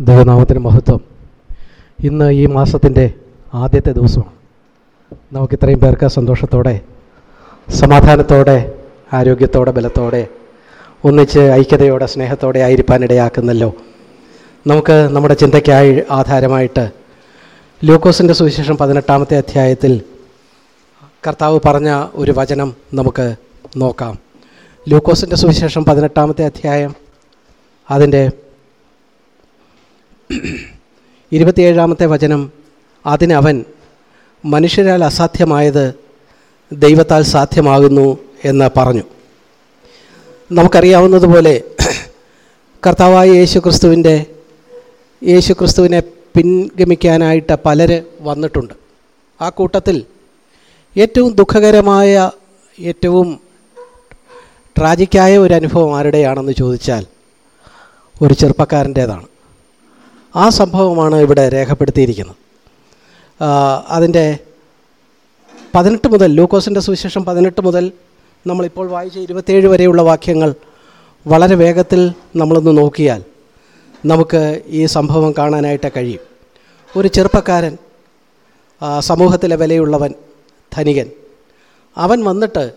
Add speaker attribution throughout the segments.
Speaker 1: ദൈവനാമത്തിന് മഹത്വം. ഇന്ന് ഈ മാസത്തിന്റെ ആദ്യത്തെ ദിവസമാണ്. നമുക്ക് ഇത്രയും പേർക്ക് സന്തോഷത്തോടെ സമാധാനത്തോടെ ആരോഗ്യത്തോടെ ബലത്തോടെ ഒന്നിച്ച് ഐക്യതയോടെ സ്നേഹത്തോടെ ആയിരിക്കാനിടയാക്കുന്നല്ലോ. നമുക്ക് നമ്മുടെ ചിന്തയ്ക്കായി ആധാരമായിട്ട് ലൂക്കോസിന്റെ സുവിശേഷം പതിനെട്ടാമത്തെ അധ്യായത്തിൽ കർത്താവ് പറഞ്ഞ ഒരു വചനം നമുക്ക് നോക്കാം. ലൂക്കോസിന്റെ സുവിശേഷം പതിനെട്ടാമത്തെ അധ്യായം അതിന്റെ ഇരുപത്തിയേഴാമത്തെ വചനം അതിനവൻ മനുഷ്യരാൽ അസാധ്യമായത് ദൈവത്താൽ സാധ്യമാകുന്നു എന്ന് പറഞ്ഞു. നമുക്കറിയാവുന്നതുപോലെ കർത്താവായ യേശു ക്രിസ്തുവിന്റെ യേശു ക്രിസ്തുവിനെ പിൻഗമിക്കാനായിട്ട് പലർ വന്നിട്ടുണ്ട്. ആ കൂട്ടത്തിൽ ഏറ്റവും ദുഃഖകരമായ ഏറ്റവും ട്രാജിക്കായ ഒരു അനുഭവം ആരുടെയാണെന്ന് ചോദിച്ചാൽ ഒരു ചെറുപ്പക്കാരന്റേതാണ്. ആ സംഭവമാണ് ഇവിടെ രേഖപ്പെടുത്തിയിരിക്കുന്നത്. അതിന്റെ പതിനെട്ട് മുതൽ ലൂക്കോസിന്റെ സുവിശേഷം പതിനെട്ട് മുതൽ നമ്മളിപ്പോൾ വായിച്ച ഇരുപത്തേഴ് വരെയുള്ള വാക്യങ്ങൾ വളരെ വേഗത്തിൽ നമ്മളൊന്ന് നോക്കിയാൽ നമുക്ക് ഈ സംഭവം കാണാനായിട്ട് കഴിയും. ഒരു ചെറുപ്പക്കാരൻ സമൂഹത്തിലെ വിലയുള്ളവൻ ധനികൻ. അവൻ വന്നിട്ട്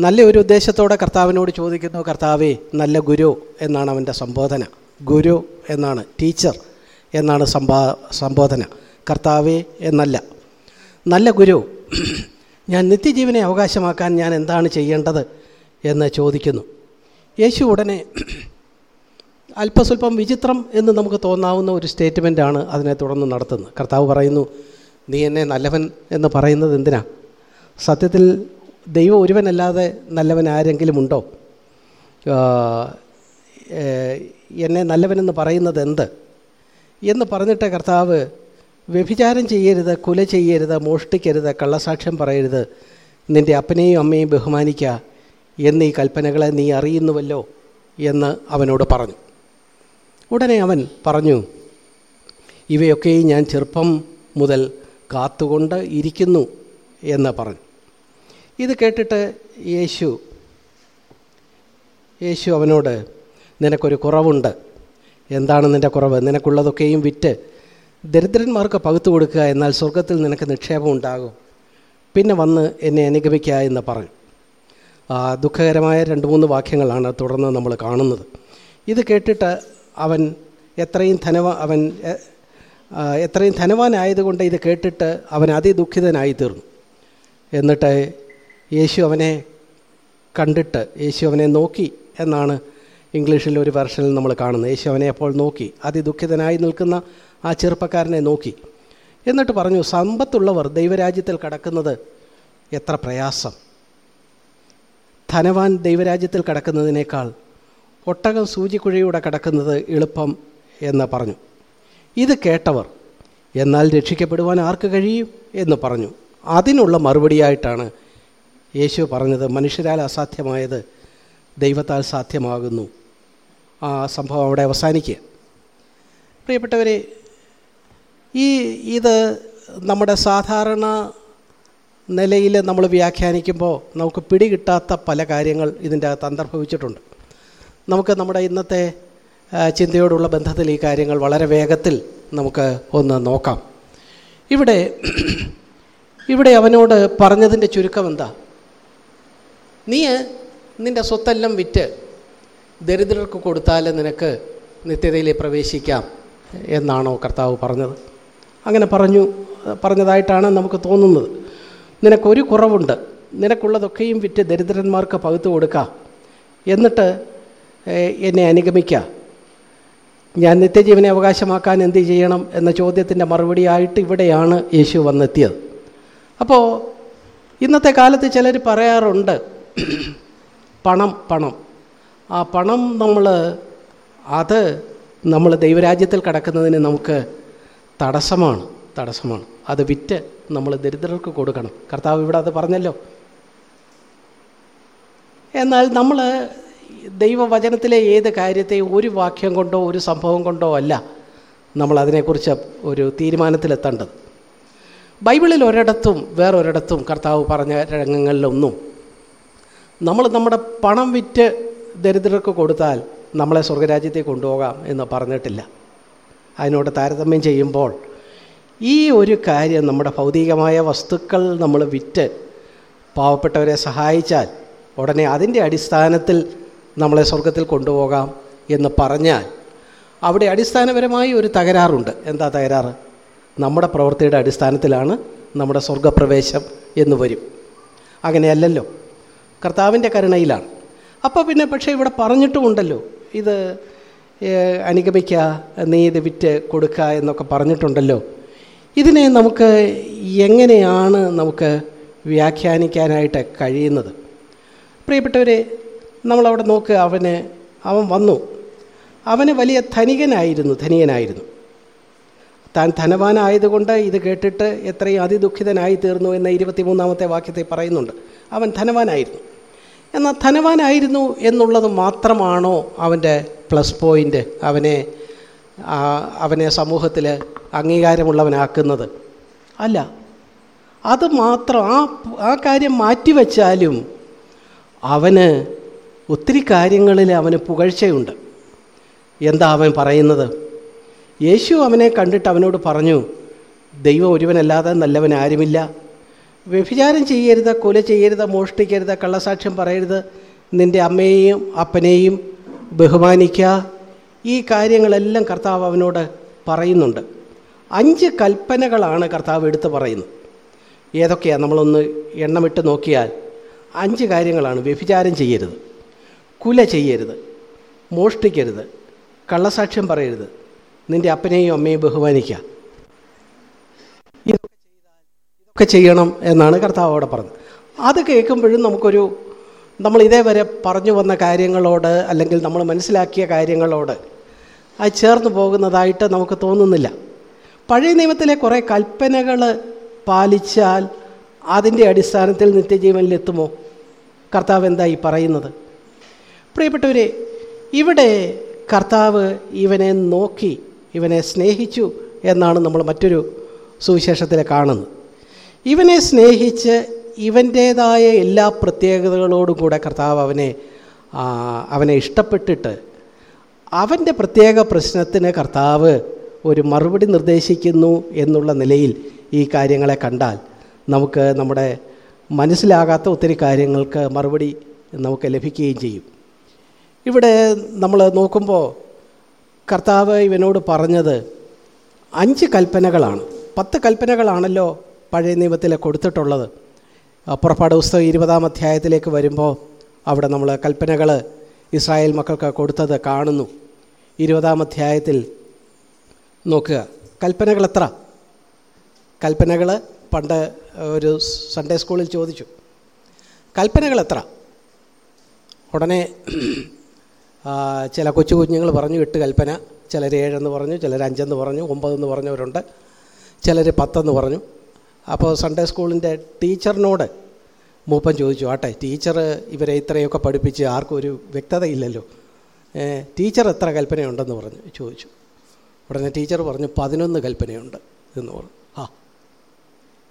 Speaker 1: നല്ല ഒരു ഉദ്ദേശത്തോടെ കർത്താവിനോട് ചോദിക്കുന്നു കർത്താവേ നല്ല ഗുരു എന്നാണ് അവന്റെ സംബോധന. ഗുരു എന്നാണ് ടീച്ചർ എന്നാണ് സംഭാ സംബോധന. കർത്താവ് എന്നല്ല. നല്ല ഗുരു. ഞാൻ നിത്യജീവനെ അവകാശമാക്കാൻ ഞാൻ എന്താണ് ചെയ്യേണ്ടത് എന്ന് ചോദിക്കുന്നു. യേശു ഉടനെ അല്പസ്വല്പം വിചിത്രം എന്ന് നമുക്ക് തോന്നാവുന്ന ഒരു സ്റ്റേറ്റ്മെന്റാണ് അതിനെ തുടർന്ന് നടത്തുന്നത്. കർത്താവ് പറയുന്നു നീ എന്നെ നല്ലവൻ എന്ന് പറയുന്നത് എന്തിനാ? സത്യത്തിൽ ദൈവം ഒരുവനല്ലാതെ നല്ലവൻ ആരെങ്കിലും ഉണ്ടോ? എന്നെ നല്ലവനെന്ന് പറയുന്നത് എന്ത്? എന്ന് പറഞ്ഞിട്ട് കർത്താവ് വ്യഭിചാരം ചെയ്യരുത് കുല ചെയ്യരുത് മോഷ്ടിക്കരുത് കള്ളസാക്ഷ്യം പറയരുത്. നിന്റെ അപ്പനെയും അമ്മയും ബഹുമാനിക്കുക എന്നീ കൽപ്പനകളെ നീ അറിയുന്നുവല്ലോ എന്ന് അവനോട് പറഞ്ഞു. ഉടനെ അവൻ പറഞ്ഞു ഇവയൊക്കെയും ഞാൻ ചെറുപ്പം മുതൽ കാത്തുകൊണ്ട് ഇരിക്കുന്നു എന്ന് പറഞ്ഞു. ഇത് കേട്ടിട്ട് യേശു യേശു അവനോട് നിനക്കൊരു കുറവുണ്ട്. എന്താണ് നിന്റെ കുറവ്? നിനക്കുള്ളതൊക്കെയും വിറ്റ് ദരിദ്രന്മാർക്ക് പകുത്തു കൊടുക്കുക എന്നാൽ സ്വർഗത്തിൽ നിനക്ക് നിക്ഷേപം ഉണ്ടാകും. പിന്നെ വന്ന് എന്നെ അനുഗമിക്കുക എന്ന് പറഞ്ഞു ദുഃഖകരമായ രണ്ട് മൂന്ന് വാക്യങ്ങളാണ് തുടർന്ന് നമ്മൾ കാണുന്നത്. ഇത് കേട്ടിട്ട് അവൻ എത്രയും ധനവ അവൻ എത്രയും ധനവാനായതുകൊണ്ട് ഇത് കേട്ടിട്ട് അവൻ അതിദുഃഖിതനായി തീർന്നു എന്നിട്ട് യേശു അവനെ കണ്ടിട്ട് യേശു അവനെ നോക്കി എന്നാണ് ഇംഗ്ലീഷിൽ ഒരു വെർഷനിൽ നമ്മൾ കാണുന്നത്. യേശു അവനെ അപ്പോൾ നോക്കി. അതിദുഃഖിതനായി നിൽക്കുന്ന ആ ചെറുപ്പക്കാരനെ നോക്കി. എന്നിട്ട് പറഞ്ഞു സമ്പത്തുള്ളവർ ദൈവരാജ്യത്തിൽ കടക്കുന്നത് എത്ര പ്രയാസം. ധനവാൻ ദൈവരാജ്യത്തിൽ കടക്കുന്നതിനേക്കാൾ ഒട്ടകം സൂചിക്കുഴയുടെ കടക്കുന്നത് എളുപ്പം എന്ന് പറഞ്ഞു. ഇത് കേട്ടവർ എന്നാൽ രക്ഷിക്കപ്പെടുവാൻ ആർക്ക് കഴിയും? എന്ന് പറഞ്ഞു. അതിനുള്ള മറുപടിയായിട്ടാണ് യേശു പറഞ്ഞത് മനുഷ്യരാൽ അസാധ്യമായത് ദൈവത്താൽ സാധ്യമാകുന്നു. ആ സംഭവം അവിടെ അവസാനിക്കുക. പ്രിയപ്പെട്ടവരെ ഈ ഇത് നമ്മുടെ സാധാരണ നിലയിൽ നമ്മൾ വ്യാഖ്യാനിക്കുമ്പോൾ നമുക്ക് പിടികിട്ടാത്ത പല കാര്യങ്ങൾ ഇതിന്റെ അകത്ത് അന്തർഭവിച്ചിട്ടുണ്ട്. നമുക്ക് നമ്മുടെ ഇന്നത്തെ ചിന്തയോടുള്ള ബന്ധത്തിൽ ഈ കാര്യങ്ങൾ വളരെ വേഗത്തിൽ നമുക്ക് ഒന്ന് നോക്കാം. ഇവിടെ ഇവിടെ അവനോട് പറഞ്ഞതിന്റെ ചുരുക്കം എന്താ? നീ നിന്റെ സ്വത്തെല്ലാം വിറ്റ് ദരിദ്രർക്ക് കൊടുത്താൽ നിനക്ക് നിത്യതയിൽ പ്രവേശിക്കാം എന്നാണോ കർത്താവ് പറഞ്ഞത്. അങ്ങനെ പറഞ്ഞു പറഞ്ഞതായിട്ടാണ് നമുക്ക് തോന്നുന്നത്. നിനക്കൊരു കുറവുണ്ട്. നിനക്കുള്ളതൊക്കെയും വിറ്റ് ദരിദ്രന്മാർക്ക് പകുത്തു കൊടുക്കാം. എന്നിട്ട് എന്നെ അനുഗമിക്കുക ഞാൻ നിത്യജീവനെ അവകാശമാക്കാൻ എന്ത് ചെയ്യണം എന്ന ചോദ്യത്തിന്റെ മറുപടിയായിട്ട് ഇവിടെയാണ് യേശു വന്നെത്തിയത്. അപ്പോൾ ഇന്നത്തെ കാലത്ത് ചിലർ പറയാറുണ്ട് പണം പണം. ആ പണം നമ്മൾ അത് നമ്മൾ ദൈവരാജ്യത്തിൽ കടക്കുന്നതിന് നമുക്ക് തടസ്സമാണ് തടസ്സമാണ്. അത് വിറ്റ് നമ്മൾ ദരിദ്രർക്ക് കൊടുക്കണം. കർത്താവ് ഇവിടെ അത് പറഞ്ഞല്ലോ. എന്നാൽ നമ്മൾ ദൈവവചനത്തിലെ ഏത് കാര്യത്തെ ഒരു വാക്യം കൊണ്ടോ ഒരു സംഭവം കൊണ്ടോ അല്ല നമ്മൾ അതിനെക്കുറിച്ച് ഒരു തീരുമാനത്തിലെത്തേണ്ടത്. ബൈബിളിൽ ഒരിടത്തും വേറൊരിടത്തും കർത്താവ് പറഞ്ഞ രംഗങ്ങളിലൊന്നും നമ്മൾ നമ്മുടെ പണം വിറ്റ് ദരിദ്രർക്ക് കൊടുത്താൽ നമ്മളെ സ്വർഗരാജ്യത്തെ കൊണ്ടുപോകാം എന്ന് പറഞ്ഞിട്ടില്ല. അതിനോട് താരതമ്യം ചെയ്യുമ്പോൾ ഈ ഒരു കാര്യം നമ്മുടെ ഭൗതികമായ വസ്തുക്കൾ നമ്മൾ വിറ്റ് പാവപ്പെട്ടവരെ സഹായിച്ചാൽ ഉടനെ അതിന്റെ അടിസ്ഥാനത്തിൽ നമ്മളെ സ്വർഗത്തിൽ കൊണ്ടുപോകാം എന്ന് പറഞ്ഞാൽ അവിടെ അടിസ്ഥാനപരമായി ഒരു തകരാറുണ്ട്. എന്താ തകരാറ്? നമ്മുടെ പ്രവൃത്തിയുടെ അടിസ്ഥാനത്തിലാണ് നമ്മുടെ സ്വർഗപ്രവേശം എന്ന് വരും. അങ്ങനെയല്ലല്ലോ. കർത്താവിന്റെ കരുണയിലാണ്. അപ്പോൾ പിന്നെ പക്ഷേ ഇവിടെ പറഞ്ഞിട്ടുമുണ്ടല്ലോ. ഇത് അനുഗമിക്ക നീ ഇത് വിറ്റ് കൊടുക്കുക എന്നൊക്കെ പറഞ്ഞിട്ടുണ്ടല്ലോ. ഇതിനെ നമുക്ക് എങ്ങനെയാണ് നമുക്ക് വ്യാഖ്യാനിക്കാനായിട്ട് കഴിയുന്നത്? പ്രിയപ്പെട്ടവരെ നമ്മളവിടെ നോക്കുക അവന് അവൻ വന്നു. അവന് വലിയ ധനികനായിരുന്നു ധനികനായിരുന്നു. താൻ ധനവാനായതുകൊണ്ട് ഇത് കേട്ടിട്ട് എത്രയും അതിദുഃഖിതനായി തീർന്നു എന്ന ഇരുപത്തിമൂന്നാമത്തെ വാക്യത്തെ പറയുന്നുണ്ട്. അവൻ ധനവാനായിരുന്നു. എന്നാൽ ധനവാനായിരുന്നു എന്നുള്ളത് മാത്രമാണോ അവന്റെ പ്ലസ് പോയിന്റ് അവനെ അവനെ സമൂഹത്തിൽ അംഗീകാരമുള്ളവനാക്കുന്നത്? അല്ല. അത് മാത്രം ആ ആ കാര്യം മാറ്റിവെച്ചാലും അവന് ഒത്തിരി കാര്യങ്ങളിൽ അവന് പുകഴ്ചയുണ്ട്. എന്താ അവൻ പറയുന്നത്? യേശു അവനെ കണ്ടിട്ട് അവനോട് പറഞ്ഞു ദൈവം ഒരുവനല്ലാതെ നല്ലവൻ ആരുമില്ല വ്യഭിചാരം ചെയ്യരുത് കൊല ചെയ്യരുത് മോഷ്ടിക്കരുത് കള്ളസാക്ഷ്യം പറയരുത്. നിന്റെ അമ്മയെയും അപ്പനെയും ബഹുമാനിക്കുക ഈ കാര്യങ്ങളെല്ലാം കർത്താവ് അവനോട് പറയുന്നുണ്ട്. അഞ്ച് കൽപ്പനകളാണ് കർത്താവ് എടുത്ത് പറയുന്നത്. ഏതൊക്കെയാണ് നമ്മളൊന്ന് എണ്ണമിട്ട് നോക്കിയാൽ അഞ്ച് കാര്യങ്ങളാണ്. വ്യഭിചാരം ചെയ്യരുത് കുല ചെയ്യരുത് മോഷ്ടിക്കരുത് കള്ളസാക്ഷ്യം പറയരുത്. നിന്റെ അപ്പനെയും അമ്മയും ബഹുമാനിക്കുക ഇതൊക്കെ ചെയ്താൽ ഇതൊക്കെ ചെയ്യണം എന്നാണ് കർത്താവ് അവിടെ പറഞ്ഞത്. അത് കേൾക്കുമ്പോഴും നമുക്കൊരു നമ്മൾ ഇതേവരെ പറഞ്ഞു വന്ന കാര്യങ്ങളോട് അല്ലെങ്കിൽ നമ്മൾ മനസ്സിലാക്കിയ കാര്യങ്ങളോട് അത് ചേർന്ന് പോകുന്നതായിട്ട് നമുക്ക് തോന്നുന്നില്ല. പഴയ നിയമത്തിലെ കുറേ കൽപ്പനകൾ പാലിച്ചാൽ അതിന്റെ അടിസ്ഥാനത്തിൽ നിത്യജീവനിലെത്തുമോ കർത്താവ് എന്താ ഈ പറയുന്നത്? പ്രിയപ്പെട്ടവരെ ഇവിടെ കർത്താവ് ഇവനെ നോക്കി ഇവനെ സ്നേഹിച്ചു എന്നാണ് നമ്മൾ മറ്റൊരു സുവിശേഷത്തിൽ കാണുന്നത്. ഇവനെ സ്നേഹിച്ച് ഇവന്റേതായ എല്ലാ പ്രത്യേകതകളോടും കൂടെ കർത്താവ് അവനെ അവനെ ഇഷ്ടപ്പെട്ടിട്ട് അവന്റെ പ്രത്യേക പ്രശ്നത്തിന് കർത്താവ് ഒരു മറുപടി നിർദ്ദേശിക്കുന്നു എന്നുള്ള നിലയിൽ ഈ കാര്യങ്ങളെ കണ്ടാൽ നമുക്ക് നമ്മുടെ മനസ്സിലാകാത്ത ഒത്തിരി കാര്യങ്ങൾക്ക് മറുപടി നമുക്ക് ലഭിക്കുകയും ചെയ്യും. ഇവിടെ നമ്മൾ നോക്കുമ്പോൾ കർത്താവ് ഇവനോട് പറഞ്ഞത് അഞ്ച് കൽപ്പനകളാണ്. പത്ത് കൽപ്പനകളാണല്ലോ പഴയ നിയമത്തിൽ കൊടുത്തിട്ടുള്ളത്. പുറപ്പാട് പുസ്തകം ഇരുപതാം അധ്യായത്തിലേക്ക് വരുമ്പോൾ അവിടെ നമ്മൾ കൽപ്പനകൾ ഇസ്രായേൽ മക്കൾക്ക് കൊടുത്തത് കാണുന്നു. ഇരുപതാം അധ്യായത്തിൽ നോക്കുക. കൽപ്പനകൾ എത്ര? കൽപ്പനകൾ പണ്ട് ഒരു സൺഡേ സ്കൂളിൽ ചോദിച്ചു. കൽപ്പനകൾ എത്ര? ഉടനെ ചില കൊച്ചു കുഞ്ഞുങ്ങൾ പറഞ്ഞു എട്ട് കൽപ്പന. ചിലർ ഏഴെന്ന് പറഞ്ഞു ചിലർ അഞ്ചെന്ന് പറഞ്ഞു ഒമ്പതെന്ന് പറഞ്ഞവരുണ്ട്. ചിലർ പത്തെന്ന് പറഞ്ഞു. അപ്പോൾ സൺഡേ സ്കൂളിന്റെ ടീച്ചറിനോട് മൂപ്പൻ ചോദിച്ചു ആട്ടെ ടീച്ചർ ഇവരെ ഇത്രയൊക്കെ പഠിപ്പിച്ച് ആർക്കും ഒരു വ്യക്തതയില്ലല്ലോ. ടീച്ചർ എത്ര കൽപ്പനയുണ്ടെന്ന് പറഞ്ഞു ചോദിച്ചു. ഉടനെ ടീച്ചർ പറഞ്ഞു പതിനൊന്ന് കൽപ്പനയുണ്ട് എന്ന് പറഞ്ഞു. ആ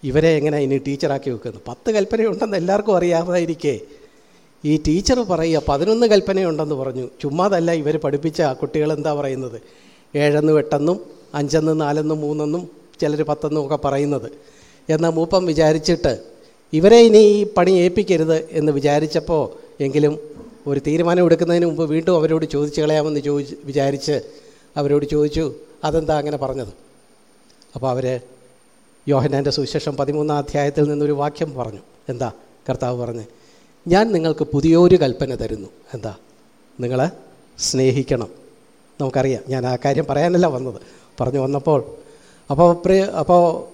Speaker 1: ഇവരെ എങ്ങനെ ഇനി ടീച്ചറാക്കി വെക്കുന്നത് പത്ത് കൽപ്പനയുണ്ടെന്ന് എല്ലാവർക്കും അറിയാമായിരിക്കേ. ഈ ടീച്ചർ പറയുക പതിനൊന്ന് കൽപ്പനയുണ്ടെന്ന് പറഞ്ഞു. ചുമ്മാതല്ല ഇവർ പഠിപ്പിച്ച കുട്ടികൾ എന്താ പറയുന്നത്? ഏഴെന്നും എട്ടെന്നും അഞ്ചെന്നും നാലെന്നും മൂന്നെന്നും ചിലർ പത്തെന്നും ഒക്കെ പറയുന്നത്. എന്നാൽ മൂപ്പം വിചാരിച്ചിട്ട് ഇവരെ ഇനി ഈ പണി ഏൽപ്പിക്കരുത് എന്ന് വിചാരിച്ചപ്പോൾ എങ്കിലും ഒരു തീരുമാനം എടുക്കുന്നതിന് മുമ്പ് വീണ്ടും അവരോട് ചോദിച്ചു കളയാമെന്ന് ചോദിച്ച് വിചാരിച്ച് അവരോട് ചോദിച്ചു അതെന്താ അങ്ങനെ പറഞ്ഞത്? അപ്പോൾ അവർ യോഹനാന്റെ സുവിശേഷം പതിമൂന്നാം അധ്യായത്തിൽ നിന്നൊരു വാക്യം പറഞ്ഞു. എന്താ? കർത്താവ് പറഞ്ഞ് ഞാൻ നിങ്ങൾക്ക് പുതിയൊരു കൽപ്പന തരുന്നു. എന്താ? നിങ്ങൾ സ്നേഹിക്കണം. നമുക്കറിയാം ഞാൻ ആ കാര്യം പറയാനല്ല വന്നത്. പറഞ്ഞു വന്നപ്പോൾ അപ്പോൾ പ്രിയ അപ്പോൾ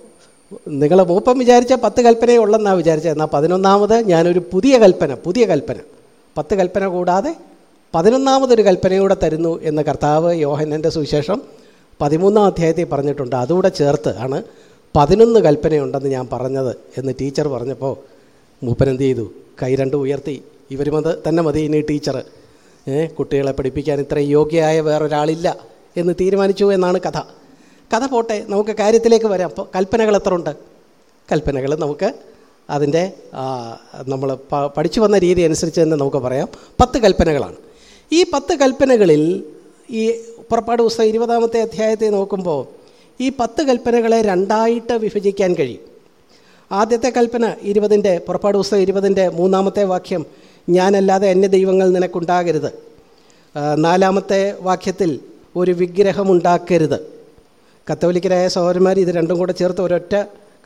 Speaker 1: നിങ്ങൾ മൂപ്പം വിചാരിച്ച പത്ത് കൽപ്പനയേ ഉള്ളെന്നാണ് വിചാരിച്ചത്. എന്നാൽ പതിനൊന്നാമത് ഞാനൊരു പുതിയ കൽപ്പന പുതിയ കൽപ്പന. പത്ത് കൽപ്പന കൂടാതെ പതിനൊന്നാമതൊരു കൽപ്പനയൂടെ തരുന്നു എന്ന് കർത്താവ് യോഹനന്റെ സുവിശേഷം പതിമൂന്നാം അധ്യായത്തിൽ പറഞ്ഞിട്ടുണ്ട്. അതുകൂടെ ചേർത്ത് ആണ് പതിനൊന്ന് കൽപ്പനയുണ്ടെന്ന് ഞാൻ പറഞ്ഞത് എന്ന് ടീച്ചർ പറഞ്ഞപ്പോൾ മൂപ്പനെന്ത് ചെയ്തു? കൈ രണ്ട് ഉയർത്തി. ഇവരും അത് തന്നെ മതി ഇനി ടീച്ചർ. കുട്ടികളെ പഠിപ്പിക്കാൻ ഇത്രയും യോഗ്യയായ വേറൊരാളില്ല എന്ന് തീരുമാനിച്ചു എന്നാണ് കഥ. കഥ പോട്ടെ നമുക്ക് കാര്യത്തിലേക്ക് വരാം. അപ്പോൾ കൽപ്പനകൾ എത്ര ഉണ്ട് കൽപ്പനകൾ നമുക്ക് അതിന്റെ നമ്മൾ പഠിച്ചു വന്ന രീതി അനുസരിച്ച് തന്നെ നമുക്ക് പറയാം. പത്ത് കൽപ്പനകളാണ്. ഈ പത്ത് കൽപ്പനകളിൽ ഈ പുറപ്പാട് പുസ്തകം ഇരുപതാമത്തെ അധ്യായത്തെ നോക്കുമ്പോൾ ഈ പത്ത് കൽപ്പനകളെ രണ്ടായിട്ട് വിഭജിക്കാൻ കഴിയും. ആദ്യത്തെ കൽപ്പന ഇരുപതിന്റെ പുറപ്പാട് പുസ്തകം ഇരുപതിന്റെ മൂന്നാമത്തെ വാക്യം ഞാനല്ലാതെ അന്യ ദൈവങ്ങൾ നിനക്കുണ്ടാകരുത്. നാലാമത്തെ വാക്യത്തിൽ ഒരു വിഗ്രഹം ഉണ്ടാക്കരുത് കത്തോലിക്കരായ സഹോദരന്മാർ ഇത് രണ്ടും കൂടെ ചേർത്ത് ഒരൊറ്റ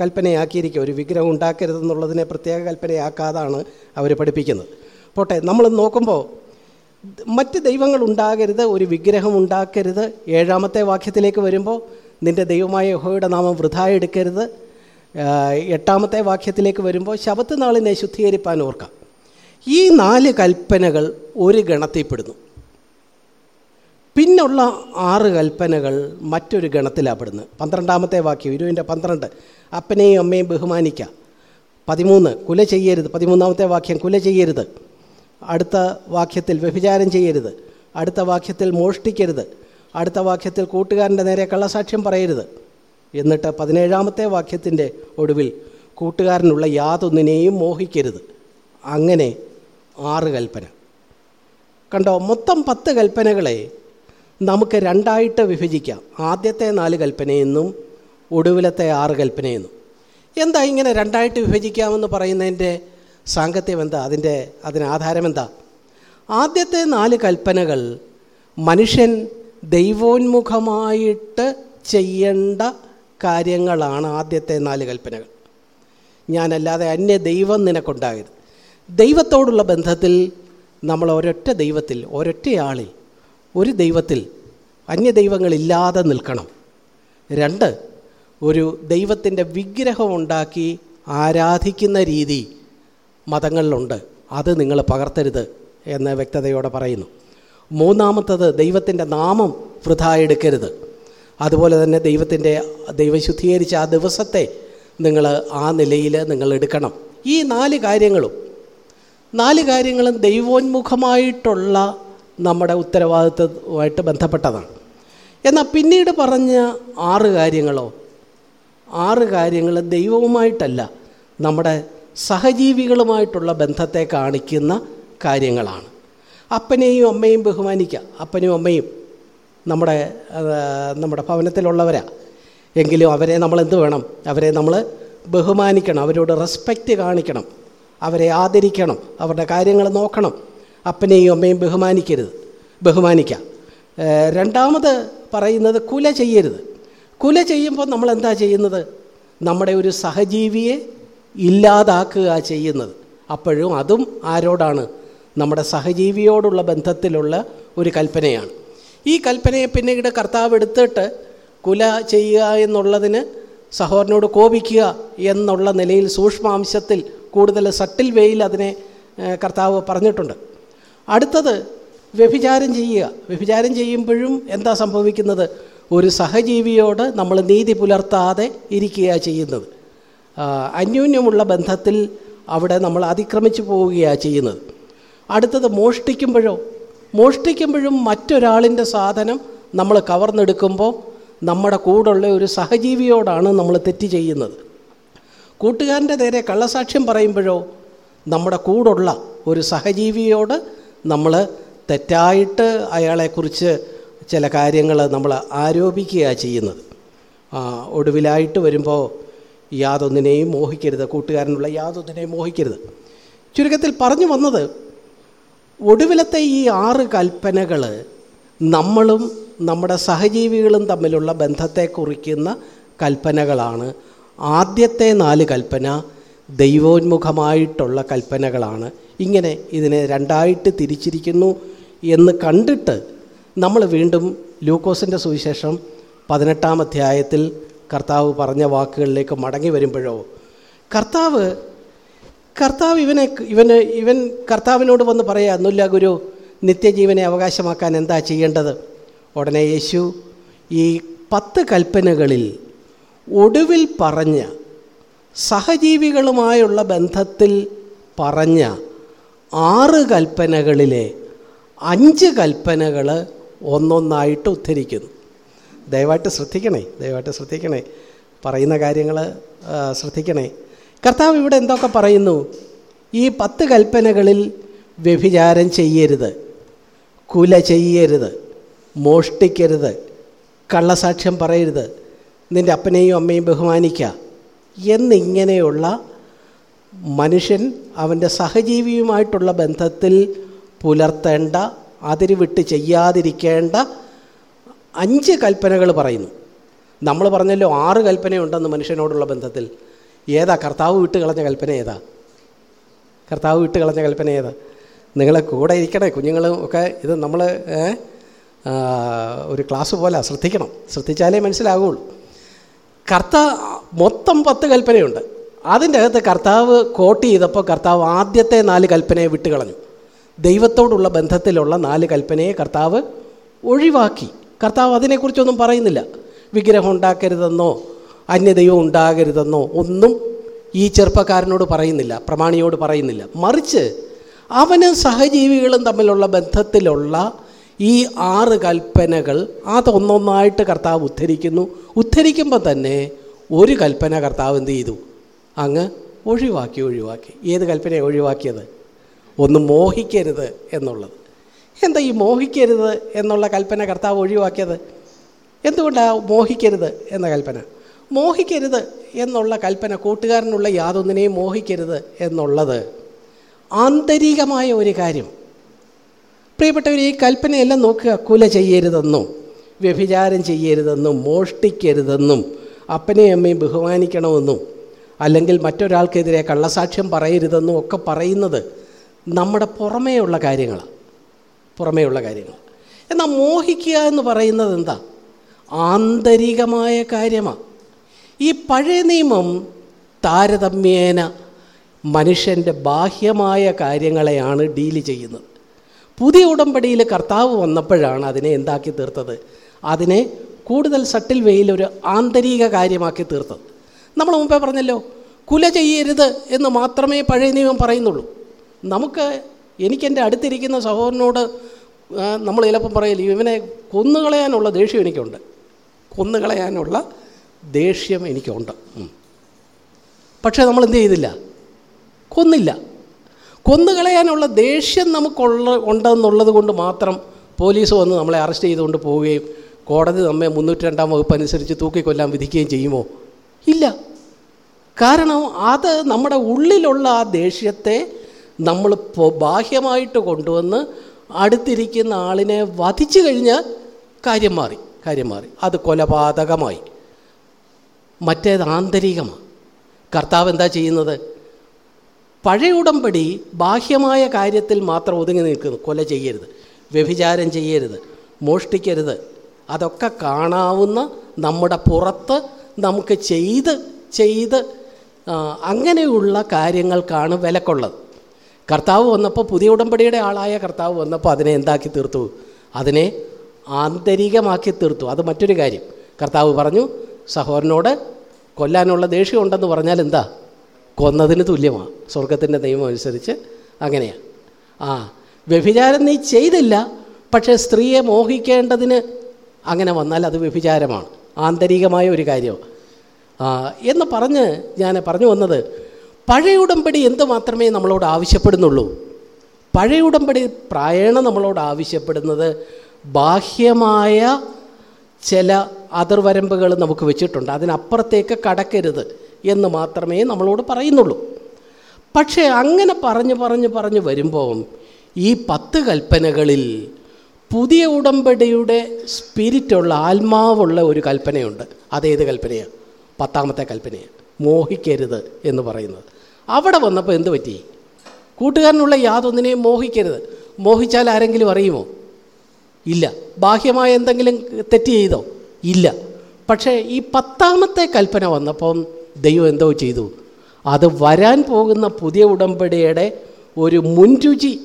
Speaker 1: കൽപ്പനയാക്കിയിരിക്കുക. ഒരു വിഗ്രഹം ഉണ്ടാക്കരുതെന്നുള്ളതിനെ പ്രത്യേക കൽപ്പനയാക്കാതാണ് അവർ പഠിപ്പിക്കുന്നത്. പോട്ടെ നമ്മൾ നോക്കുമ്പോൾ മറ്റ് ദൈവങ്ങൾ ഉണ്ടാകരുത് ഒരു വിഗ്രഹം ഉണ്ടാക്കരുത്. ഏഴാമത്തെ വാക്യത്തിലേക്ക് വരുമ്പോൾ നിന്റെ ദൈവമായ യഹോയുടെ നാമം വൃഥാ എടുക്കരുത്. എട്ടാമത്തെ വാക്യത്തിലേക്ക് വരുമ്പോൾ ശബത്ത് നാളിനെ ശുദ്ധീകരിപ്പാൻ ഓർക്കാം. ഈ നാല് കൽപ്പനകൾ ഒരു ഗണത്തിൽപ്പെടുന്നു പിന്നുള്ള ആറ് കൽപ്പനകൾ മറ്റൊരു ഗണത്തിലാണ് പെടുന്നത്. പന്ത്രണ്ടാമത്തെ വാക്യം ഇരുവിന്റെ പന്ത്രണ്ട്. അപ്പനെയും അമ്മയും ബഹുമാനിക്കുക പതിമൂന്ന് കുല ചെയ്യരുത്. പതിമൂന്നാമത്തെ വാക്യം കുല ചെയ്യരുത്. അടുത്ത വാക്യത്തിൽ വ്യഭിചാരം ചെയ്യരുത്. അടുത്ത വാക്യത്തിൽ മോഷ്ടിക്കരുത്. അടുത്ത വാക്യത്തിൽ കൂട്ടുകാരന്റെ നേരെ കള്ളസാക്ഷ്യം പറയരുത്. എന്നിട്ട് പതിനേഴാമത്തെ വാക്യത്തിന്റെ ഒടുവിൽ കൂട്ടുകാരനുള്ള യാതൊന്നിനെയും മോഹിക്കരുത്. അങ്ങനെ ആറ് കൽപ്പന. കണ്ടോ? മൊത്തം പത്ത് കൽപ്പനകളെ നമുക്ക് രണ്ടായിട്ട് വിഭജിക്കാം. ആദ്യത്തെ നാല് കൽപ്പനയെന്നും ഒടുവിലത്തെ ആറ് കൽപ്പനയെന്നും. എന്താ ഇങ്ങനെ രണ്ടായിട്ട് വിഭജിക്കാമെന്ന് പറയുന്നതിന്റെ സാങ്കത്യം എന്താ? അതിന്റെ അതിന് ആധാരം എന്താ? ആദ്യത്തെ നാല് കൽപ്പനകൾ മനുഷ്യൻ ദൈവോന്മുഖമായിട്ട് ചെയ്യേണ്ട കാര്യങ്ങളാണ് ആദ്യത്തെ നാല് കൽപ്പനകൾ. ഞാനല്ലാതെ അന്യ ദൈവം നിനക്കുണ്ടാകരുത് ദൈവത്തോടുള്ള ബന്ധത്തിൽ നമ്മൾ ഒരൊറ്റ ദൈവത്തിൽ ഒരൊറ്റയാളിൽ ഒരു ദൈവത്തിൽ അന്യ ദൈവങ്ങളില്ലാതെ നിൽക്കണം. രണ്ട് ഒരു ദൈവത്തിന്റെ വിഗ്രഹം ഉണ്ടാക്കി ആരാധിക്കുന്ന രീതി മതങ്ങളിലുണ്ട്. അത് നിങ്ങൾ പകർത്തരുത് എന്ന് വ്യക്തതയോടെ പറയുന്നു. മൂന്നാമത്തത് ദൈവത്തിന്റെ നാമം വൃഥാ എടുക്കരുത് അതുപോലെ തന്നെ ദൈവത്തിന്റെ ദൈവം ശുദ്ധീകരിച്ച ആ ദിവസത്തെ നിങ്ങൾ ആ നിലയിൽ നിങ്ങൾ എടുക്കണം. ഈ നാല് കാര്യങ്ങളും നാല് കാര്യങ്ങളും ദൈവോന്മുഖമായിട്ടുള്ള നമ്മുടെ ഉത്തരവാദിത്വമായിട്ട് ബന്ധപ്പെട്ടതാണ്. എന്നാൽ പിന്നീട് പറഞ്ഞ ആറ് കാര്യങ്ങളോ ആറ് കാര്യങ്ങൾ ദൈവവുമായിട്ടല്ല നമ്മുടെ സഹജീവികളുമായിട്ടുള്ള ബന്ധത്തെ കാണിക്കുന്ന കാര്യങ്ങളാണ്. അപ്പനെയും അമ്മയും ബഹുമാനിക്കുക അപ്പനും അമ്മയും നമ്മുടെ നമ്മുടെ ഭവനത്തിലുള്ളവരാ. എങ്കിലും അവരെ നമ്മൾ എന്ത് വേണം? അവരെ നമ്മൾ ബഹുമാനിക്കണം അവരോട് റെസ്പെക്റ്റ് കാണിക്കണം അവരെ ആദരിക്കണം അവരുടെ കാര്യങ്ങൾ നോക്കണം. അപ്പനെയും അമ്മയും ബഹുമാനിക്കരുത്. ബഹുമാനിക്കാം. രണ്ടാമത് പറയുന്നത് കുല ചെയ്യരുത്. കുല ചെയ്യുമ്പോൾ നമ്മൾ എന്താ ചെയ്യുന്നത്? നമ്മുടെ ഒരു സഹജീവിയെ ഇല്ലാതാക്കുക ചെയ്യുന്നത്. അപ്പോഴും അതും ആരോടാണ്? നമ്മുടെ സഹജീവിയോടുള്ള ബന്ധത്തിലുള്ള ഒരു കൽപ്പനയാണ്. ഈ കൽപ്പനയെ പിന്നീട് കർത്താവ് എടുത്തിട്ട് കുല ചെയ്യുക എന്നുള്ളതിന് സഹോദരനോട് കോപിക്കുക എന്നുള്ള നിലയിൽ സൂക്ഷ്മാംശത്തിൽ കൂടുതൽ സട്ടിൽ വേയിൽ അതിനെ കർത്താവ് പറഞ്ഞിട്ടുണ്ട്. അടുത്തത് വ്യഭിചാരം ചെയ്യുക. വ്യഭിചാരം ചെയ്യുമ്പോഴും എന്താ സംഭവിക്കുന്നത്? ഒരു സഹജീവിയോട് നമ്മൾ നീതി പുലർത്താതെ ഇരിക്കുക ചെയ്യുന്നത്. അന്യോന്യമുള്ള ബന്ധത്തിൽ അവിടെ നമ്മൾ അതിക്രമിച്ചു പോവുകയാണ് ചെയ്യുന്നത്. അടുത്തത് മോഷ്ടിക്കുമ്പോഴോ മോഷ്ടിക്കുമ്പോഴും മറ്റൊരാളിന്റെ സാധനം നമ്മൾ കവർന്നെടുക്കുമ്പോൾ നമ്മുടെ കൂടുള്ള ഒരു സഹജീവിയോടാണ് നമ്മൾ തെറ്റ് ചെയ്യുന്നത്. കൂട്ടുകാരന്റെ നേരെ കള്ളസാക്ഷ്യം പറയുമ്പോഴോ നമ്മുടെ കൂടുള്ള ഒരു സഹജീവിയോട് നമ്മൾ തെറ്റായിട്ട് അയാളെക്കുറിച്ച് ചില കാര്യങ്ങൾ നമ്മൾ ആരോപിക്കുകയാണ് ചെയ്യുന്നത്. ഒടുവിലായിട്ട് വരുമ്പോൾ യാതൊന്നിനെയും മോഹിക്കരുത് കൂട്ടുകാരനുള്ള യാതൊന്നിനെയും മോഹിക്കരുത്. ചുരുക്കത്തിൽ പറഞ്ഞു വന്നത് ഒടുവിലത്തെ ഈ ആറ് കൽപ്പനകൾ നമ്മളും നമ്മുടെ സഹജീവികളും തമ്മിലുള്ള ബന്ധത്തെ കുറിക്കുന്ന കൽപ്പനകളാണ്. ആദ്യത്തെ നാല് കൽപ്പന ദൈവോന്മുഖമായിട്ടുള്ള കൽപ്പനകളാണ്. ഇങ്ങനെ ഇതിനെ രണ്ടായിട്ട് തിരിച്ചിരിക്കുന്നു എന്ന് കണ്ടിട്ട് നമ്മൾ വീണ്ടും ലൂക്കോസിന്റെ സുവിശേഷം പതിനെട്ടാം അധ്യായത്തിൽ കർത്താവ് പറഞ്ഞ വാക്കുകളിലേക്ക് മടങ്ങി വരുമ്പോഴോ കർത്താവ് കർത്താവ് ഇവനെ ഇവന് ഇവൻ കർത്താവിനോട് വന്ന് പറയാ ഒന്നുമില്ല ഗുരു നിത്യജീവനെ അവകാശമാക്കാൻ എന്താ ചെയ്യേണ്ടത്? ഉടനെ യേശു ഈ പത്ത് കൽപ്പനകളിൽ ഒടുവിൽ പറഞ്ഞ സഹജീവികളുമായുള്ള ബന്ധത്തിൽ പറഞ്ഞ ആറ് കൽപ്പനകളിലെ അഞ്ച് കൽപ്പനകൾ ഒന്നൊന്നായിട്ട് ഉദ്ധരിക്കുന്നു. ദയവായിട്ട് ശ്രദ്ധിക്കണേ ദയവായിട്ട് ശ്രദ്ധിക്കണേ. പറയുന്ന കാര്യങ്ങൾ ശ്രദ്ധിക്കണേ. കർത്താവ് ഇവിടെ എന്തൊക്കെ പറയുന്നു? ഈ പത്ത് കൽപ്പനകളിൽ വ്യഭിചാരം ചെയ്യരുത് കുല ചെയ്യരുത് മോഷ്ടിക്കരുത് കള്ളസാക്ഷ്യം പറയരുത് നിന്റെ അപ്പനെയും അമ്മയും ബഹുമാനിക്കുക എന്നിങ്ങനെയുള്ള മനുഷ്യൻ അവന്റെ സഹജീവിയുമായിട്ടുള്ള ബന്ധത്തിൽ പുലർത്തേണ്ട അതിരുവിട്ട് ചെയ്യാതിരിക്കേണ്ട അഞ്ച് കൽപ്പനകൾ പറയുന്നു. നമ്മൾ പറഞ്ഞല്ലോ ആറ് കൽപ്പനയുണ്ടെന്ന് മനുഷ്യനോടുള്ള ബന്ധത്തിൽ. ഏതാ? കർത്താവ് വിട്ട് കളഞ്ഞ കൽപ്പന ഏതാ? കർത്താവ് വിട്ട് കളഞ്ഞ കൽപ്പന ഏതാ? നിങ്ങളെ കൂടെ ഇരിക്കണേ കുഞ്ഞുങ്ങളും ഒക്കെ ഇത് നമ്മൾ ഒരു ക്ലാസ് പോലെ ശ്രദ്ധിക്കണം. ശ്രദ്ധിച്ചാലേ മനസ്സിലാകുള്ളൂ കർത്ത മൊത്തം പത്ത് കൽപ്പനയുണ്ട്. അതിന്റെ അകത്ത് കർത്താവ് കോട്ട് ചെയ്തപ്പോൾ കർത്താവ് ആദ്യത്തെ നാല് കൽപ്പനയെ വിട്ടുകളഞ്ഞു. ദൈവത്തോടുള്ള ബന്ധത്തിലുള്ള നാല് കൽപ്പനയെ കർത്താവ് ഒഴിവാക്കി. കർത്താവ് അതിനെക്കുറിച്ചൊന്നും പറയുന്നില്ല. വിഗ്രഹം ഉണ്ടാക്കരുതെന്നോ അന്യദൈവം ഉണ്ടാകരുതെന്നോ ഒന്നും ഈ ചെറുപ്പക്കാരനോട് പറയുന്നില്ല പ്രമാണിയോട് പറയുന്നില്ല. മറിച്ച് അവനും സഹജീവികളും തമ്മിലുള്ള ബന്ധത്തിലുള്ള ഈ ആറ് കൽപ്പനകൾ അതൊന്നൊന്നായിട്ട് കർത്താവ് ഉദ്ധരിക്കുന്നു. ഉദ്ധരിക്കുമ്പോൾ തന്നെ ഒരു കൽപ്പന കർത്താവ് എന്ത് ചെയ്തു? അങ്ങ് ഒഴിവാക്കി ഒഴിവാക്കി. ഏത് കൽപ്പനയാണ് ഒഴിവാക്കിയത്? ഒന്ന് മോഹിക്കരുത് എന്നുള്ളത്. എന്താ ഈ മോഹിക്കരുത് എന്നുള്ള കൽപ്പന കർത്താവ് ഒഴിവാക്കിയത്? എന്തുകൊണ്ടാണ് മോഹിക്കരുത് എന്ന കൽപ്പന? മോഹിക്കരുത് എന്നുള്ള കൽപ്പന കൂട്ടുകാരനുള്ള യാതൊന്നിനെയും മോഹിക്കരുത് എന്നുള്ളത് ആന്തരികമായ ഒരു കാര്യം. പ്രിയപ്പെട്ടവർ ഈ കൽപ്പനയെല്ലാം നോക്കുക. കുല ചെയ്യരുതെന്നും വ്യഭിചാരം ചെയ്യരുതെന്നും മോഷ്ടിക്കരുതെന്നും അപ്പനെയും അമ്മയും ബഹുമാനിക്കണമെന്നും അല്ലെങ്കിൽ മറ്റൊരാൾക്കെതിരെ കള്ളസാക്ഷ്യം പറയരുതെന്നും ഒക്കെ പറയുന്നത് നമ്മുടെ പുറമേയുള്ള കാര്യങ്ങളാണ് പുറമേയുള്ള കാര്യങ്ങൾ. എന്നാൽ മോഹിക്കുക എന്ന് പറയുന്നത് എന്താ? ആന്തരികമായ കാര്യമാണ് ഈ പഴയ നിയമം താരതമ്യേന മനുഷ്യന്റെ ബാഹ്യമായ കാര്യങ്ങളെയാണ് ഡീൽ ചെയ്യുന്നത്. പുതിയ ഉടമ്പടിയിൽ കർത്താവ് വന്നപ്പോഴാണ് അതിനെ എന്താക്കി തീർത്തത്? അതിനെ കൂടുതൽ സട്ടിൽ വെയിൽ ഒരു ആന്തരിക കാര്യമാക്കി തീർത്തത്. നമ്മൾ മുമ്പേ പറഞ്ഞല്ലോ കുല ചെയ്യരുത് എന്ന് മാത്രമേ പഴയ നിയമം പറയുന്നുള്ളൂ. നമുക്ക് എനിക്കെന്റെ അടുത്തിരിക്കുന്ന സഹോദരനോട് നമ്മൾ ചിലപ്പം പറയില്ല ഇവനെ കൊന്നുകളയാനുള്ള ദേഷ്യം എനിക്കുണ്ട്. കൊന്നുകളയാനുള്ള ദേഷ്യം എനിക്കുണ്ട്. പക്ഷേ നമ്മൾ എന്ത് ചെയ്തില്ല? കൊന്നില്ല. കൊന്നുകളയാനുള്ള ദേഷ്യം നമുക്കുള്ള ഉണ്ടെന്നുള്ളത് കൊണ്ട് മാത്രം പോലീസ് വന്ന് നമ്മളെ അറസ്റ്റ് ചെയ്തുകൊണ്ട് പോവുകയും കോടതി നമ്മെ മുന്നൂറ്റി രണ്ടാം വകുപ്പ് അനുസരിച്ച് തൂക്കിക്കൊല്ലാൻ വിധിക്കുകയും ചെയ്യുമോ? ഇല്ല. കാരണം അത് നമ്മുടെ ഉള്ളിലുള്ള ആ ദേഷ്യത്തെ നമ്മൾ ബാഹ്യമായിട്ട് കൊണ്ടുവന്ന് അടുത്തിരിക്കുന്ന ആളിനെ വധിച്ചു കഴിഞ്ഞാൽ കാര്യം മാറി കാര്യം മാറി. അത് കൊലപാതകമായി. മറ്റേത് ആന്തരികമാണ് കർത്താവ് എന്താ ചെയ്യുന്നത്? പഴയ ഉടമ്പടി ബാഹ്യമായ കാര്യത്തിൽ മാത്രം ഒതുങ്ങി നിൽക്കുന്നു. കൊല ചെയ്യരുത്. വ്യഭിചാരം ചെയ്യരുത്. മോഷ്ടിക്കരുത്. അതൊക്കെ കാണാവുന്ന നമ്മുടെ പുറത്ത് നമുക്ക് ചെയ്ത് ചെയ്ത് അങ്ങനെയുള്ള കാര്യങ്ങൾക്കാണ് വിലക്കുള്ളത്. കർത്താവ് വന്നപ്പോൾ പുതിയ ഉടമ്പടിയുടെ ആളായ കർത്താവ് വന്നപ്പോൾ അതിനെ എന്താക്കി തീർത്തു? അതിനെ ആന്തരികമാക്കി തീർത്തു. അത് മറ്റൊരു കാര്യം. കർത്താവ് പറഞ്ഞു സഹോദരനോട് കൊല്ലാനുള്ള ദേഷ്യം ഉണ്ടെന്ന് പറഞ്ഞാൽ എന്താ? കൊന്നതിന് തുല്യമാണ് സ്വർഗത്തിന്റെ നിയമം അനുസരിച്ച് അങ്ങനെയാണ് ആ വ്യഭിചാരം നീ ചെയ്തില്ല പക്ഷേ സ്ത്രീയെ മോഹിക്കേണ്ടതിന് അങ്ങനെ വന്നാൽ അത് വ്യഭിചാരമാണ്. ആന്തരികമായ ഒരു കാര്യം. എന്ന് പറഞ്ഞ് ഞാൻ പറഞ്ഞു വന്നത് പഴയ ഉടമ്പടി എന്ത് മാത്രമേ നമ്മളോട് ആവശ്യപ്പെടുന്നുള്ളൂ? പഴയ ഉടമ്പടി പ്രായണ നമ്മളോട് ആവശ്യപ്പെടുന്നത് ബാഹ്യമായ ചില അതിർവരമ്പുകൾ നമുക്ക് വെച്ചിട്ടുണ്ട്. അതിനപ്പുറത്തേക്ക് കടക്കരുത് എന്ന് മാത്രമേ നമ്മളോട് പറയുന്നുള്ളൂ. പക്ഷേ അങ്ങനെ പറഞ്ഞു പറഞ്ഞു പറഞ്ഞു വരുമ്പോൾ ഈ പത്ത് കൽപ്പനകളിൽ പുതിയ ഉടമ്പടിയുടെ സ്പിരിറ്റുള്ള ആത്മാവുള്ള ഒരു കൽപ്പനയുണ്ട്. അതേത് കൽപ്പനയാണ് പത്താമത്തെ കൽപ്പനയാണ് മോഹിക്കരുത് എന്ന് പറയുന്നത്. അവിടെ വന്നപ്പോൾ എന്ത് പറ്റി? കൂട്ടുകാരനുള്ള യാതൊന്നിനെയും മോഹിക്കരുത്. മോഹിച്ചാൽ ആരെങ്കിലും അറിയുമോ? ഇല്ല. ബാഹ്യമായ എന്തെങ്കിലും തെറ്റ് ചെയ്തോ? ഇല്ല. പക്ഷേ ഈ പത്താമത്തെ കൽപ്പന വന്നപ്പം ദൈവം എന്തോ ചെയ്തു? അത് വരാൻ പോകുന്ന പുതിയ ഉടമ്പടിയുടെ ഒരു മുൻരുചി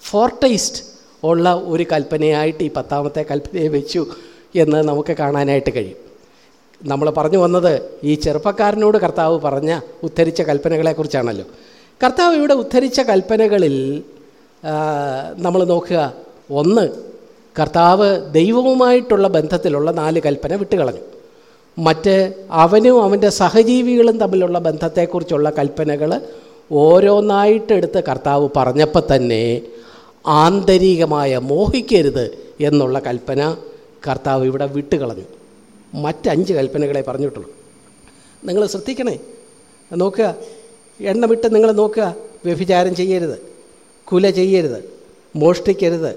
Speaker 1: ഫോർട്ടൈസ്റ്റ് ഉള്ള ഒരു കൽപ്പനയായിട്ട് ഈ പത്താമത്തെ കൽപ്പനയെ വെച്ചു എന്ന് നമുക്ക് കാണാനായിട്ട് കഴിയും. നമ്മൾ പറഞ്ഞു വന്നത് ഈ ചെറുപ്പക്കാരനോട് കർത്താവ് പറഞ്ഞ ഉദ്ധരിച്ച കൽപ്പനകളെക്കുറിച്ചാണല്ലോ. കർത്താവ് ഇവിടെ ഉദ്ധരിച്ച കൽപ്പനകളിൽ നമ്മൾ നോക്കുക. ഒന്ന് കർത്താവ് ദൈവവുമായിട്ടുള്ള ബന്ധത്തിലുള്ള നാല് കൽപ്പന വിട്ടുകളഞ്ഞു. മറ്റ് അവനും അവന്റെ സഹജീവികളും തമ്മിലുള്ള ബന്ധത്തെക്കുറിച്ചുള്ള കൽപ്പനകൾ ഓരോന്നായിട്ടെടുത്ത് കർത്താവ് പറഞ്ഞപ്പോൾ തന്നെ ആന്തരികമായ മോഹിക്കരുത് എന്നുള്ള കൽപ്പന കർത്താവ് ഇവിടെ വിട്ടുകളഞ്ഞു. മറ്റഞ്ച് കൽപ്പനകളെ പറഞ്ഞിട്ടുള്ളൂ. നിങ്ങൾ ശ്രദ്ധിക്കണേ. നോക്കുക. എണ്ണമിട്ട് നിങ്ങൾ നോക്കുക. വ്യഭിചാരം ചെയ്യരുത്. കുല ചെയ്യരുത്. മോഷ്ടിക്കരുത്.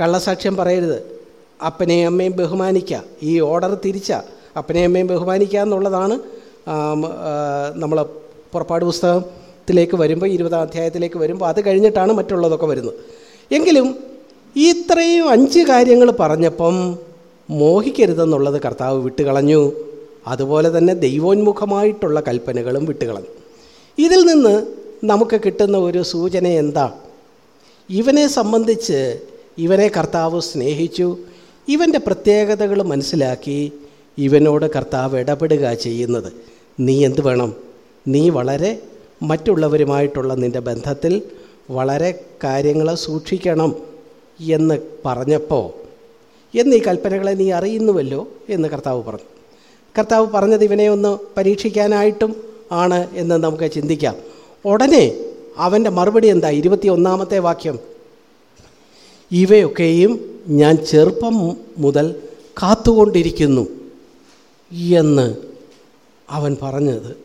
Speaker 1: കള്ളസാക്ഷ്യം പറയരുത്. അപ്പനെയും അമ്മയും ബഹുമാനിക്കുക. ഈ ഓർഡർ തിരിച്ച അപ്പനെയും അമ്മയും ബഹുമാനിക്കുക എന്നുള്ളതാണ് നമ്മൾ പുറപ്പാട് പുസ്തകത്തിലേക്ക് വരുമ്പോൾ ഇരുപതാം അധ്യായത്തിലേക്ക് വരുമ്പോൾ അത് കഴിഞ്ഞിട്ടാണ് മറ്റുള്ളതൊക്കെ വരുന്നത്. എങ്കിലും ഇത്രയും അഞ്ച് കാര്യങ്ങൾ പറഞ്ഞപ്പം മോഹിക്കരുതെന്നുള്ളത് കർത്താവ് വിട്ടുകളഞ്ഞു. അതുപോലെ തന്നെ ദൈവോന്മുഖമായിട്ടുള്ള കൽപ്പനകളും വിട്ടുകളഞ്ഞു. ഇതിൽ നിന്ന് നമുക്ക് കിട്ടുന്ന ഒരു സൂചന എന്താ? ഇവനെ സംബന്ധിച്ച് ഇവനെ കർത്താവ് സ്നേഹിച്ചു. ഇവന്റെ പ്രത്യേകതകൾ മനസ്സിലാക്കി ഇവനോട് കർത്താവ് ഇടപെടുക ചെയ്യുന്നത്. നീ എന്ത് വേണം? നീ വളരെ മറ്റുള്ളവരുമായിട്ടുള്ള നിന്റെ ബന്ധത്തിൽ വളരെ കാര്യങ്ങൾ സൂക്ഷിക്കണം എന്ന് പറഞ്ഞപ്പോൾ എന്നീ കൽപ്പനകളെ നീ അറിയുന്നുവല്ലോ? എന്ന് കർത്താവ് പറഞ്ഞു. കർത്താവ് പറഞ്ഞത് ഇവനെ ഒന്ന് പരീക്ഷിക്കാനായിട്ടും ആണ് എന്ന് നമുക്ക് ചിന്തിക്കാം. ഉടനെ അവന്റെ മറുപടി എന്താ? ഇരുപത്തി ഒന്നാമത്തെ വാക്യം. ഇവയൊക്കെയും ഞാൻ ചെറുപ്പം മുതൽ കാത്തുകൊണ്ടിരിക്കുന്നു എന്ന് അവൻ പറഞ്ഞത്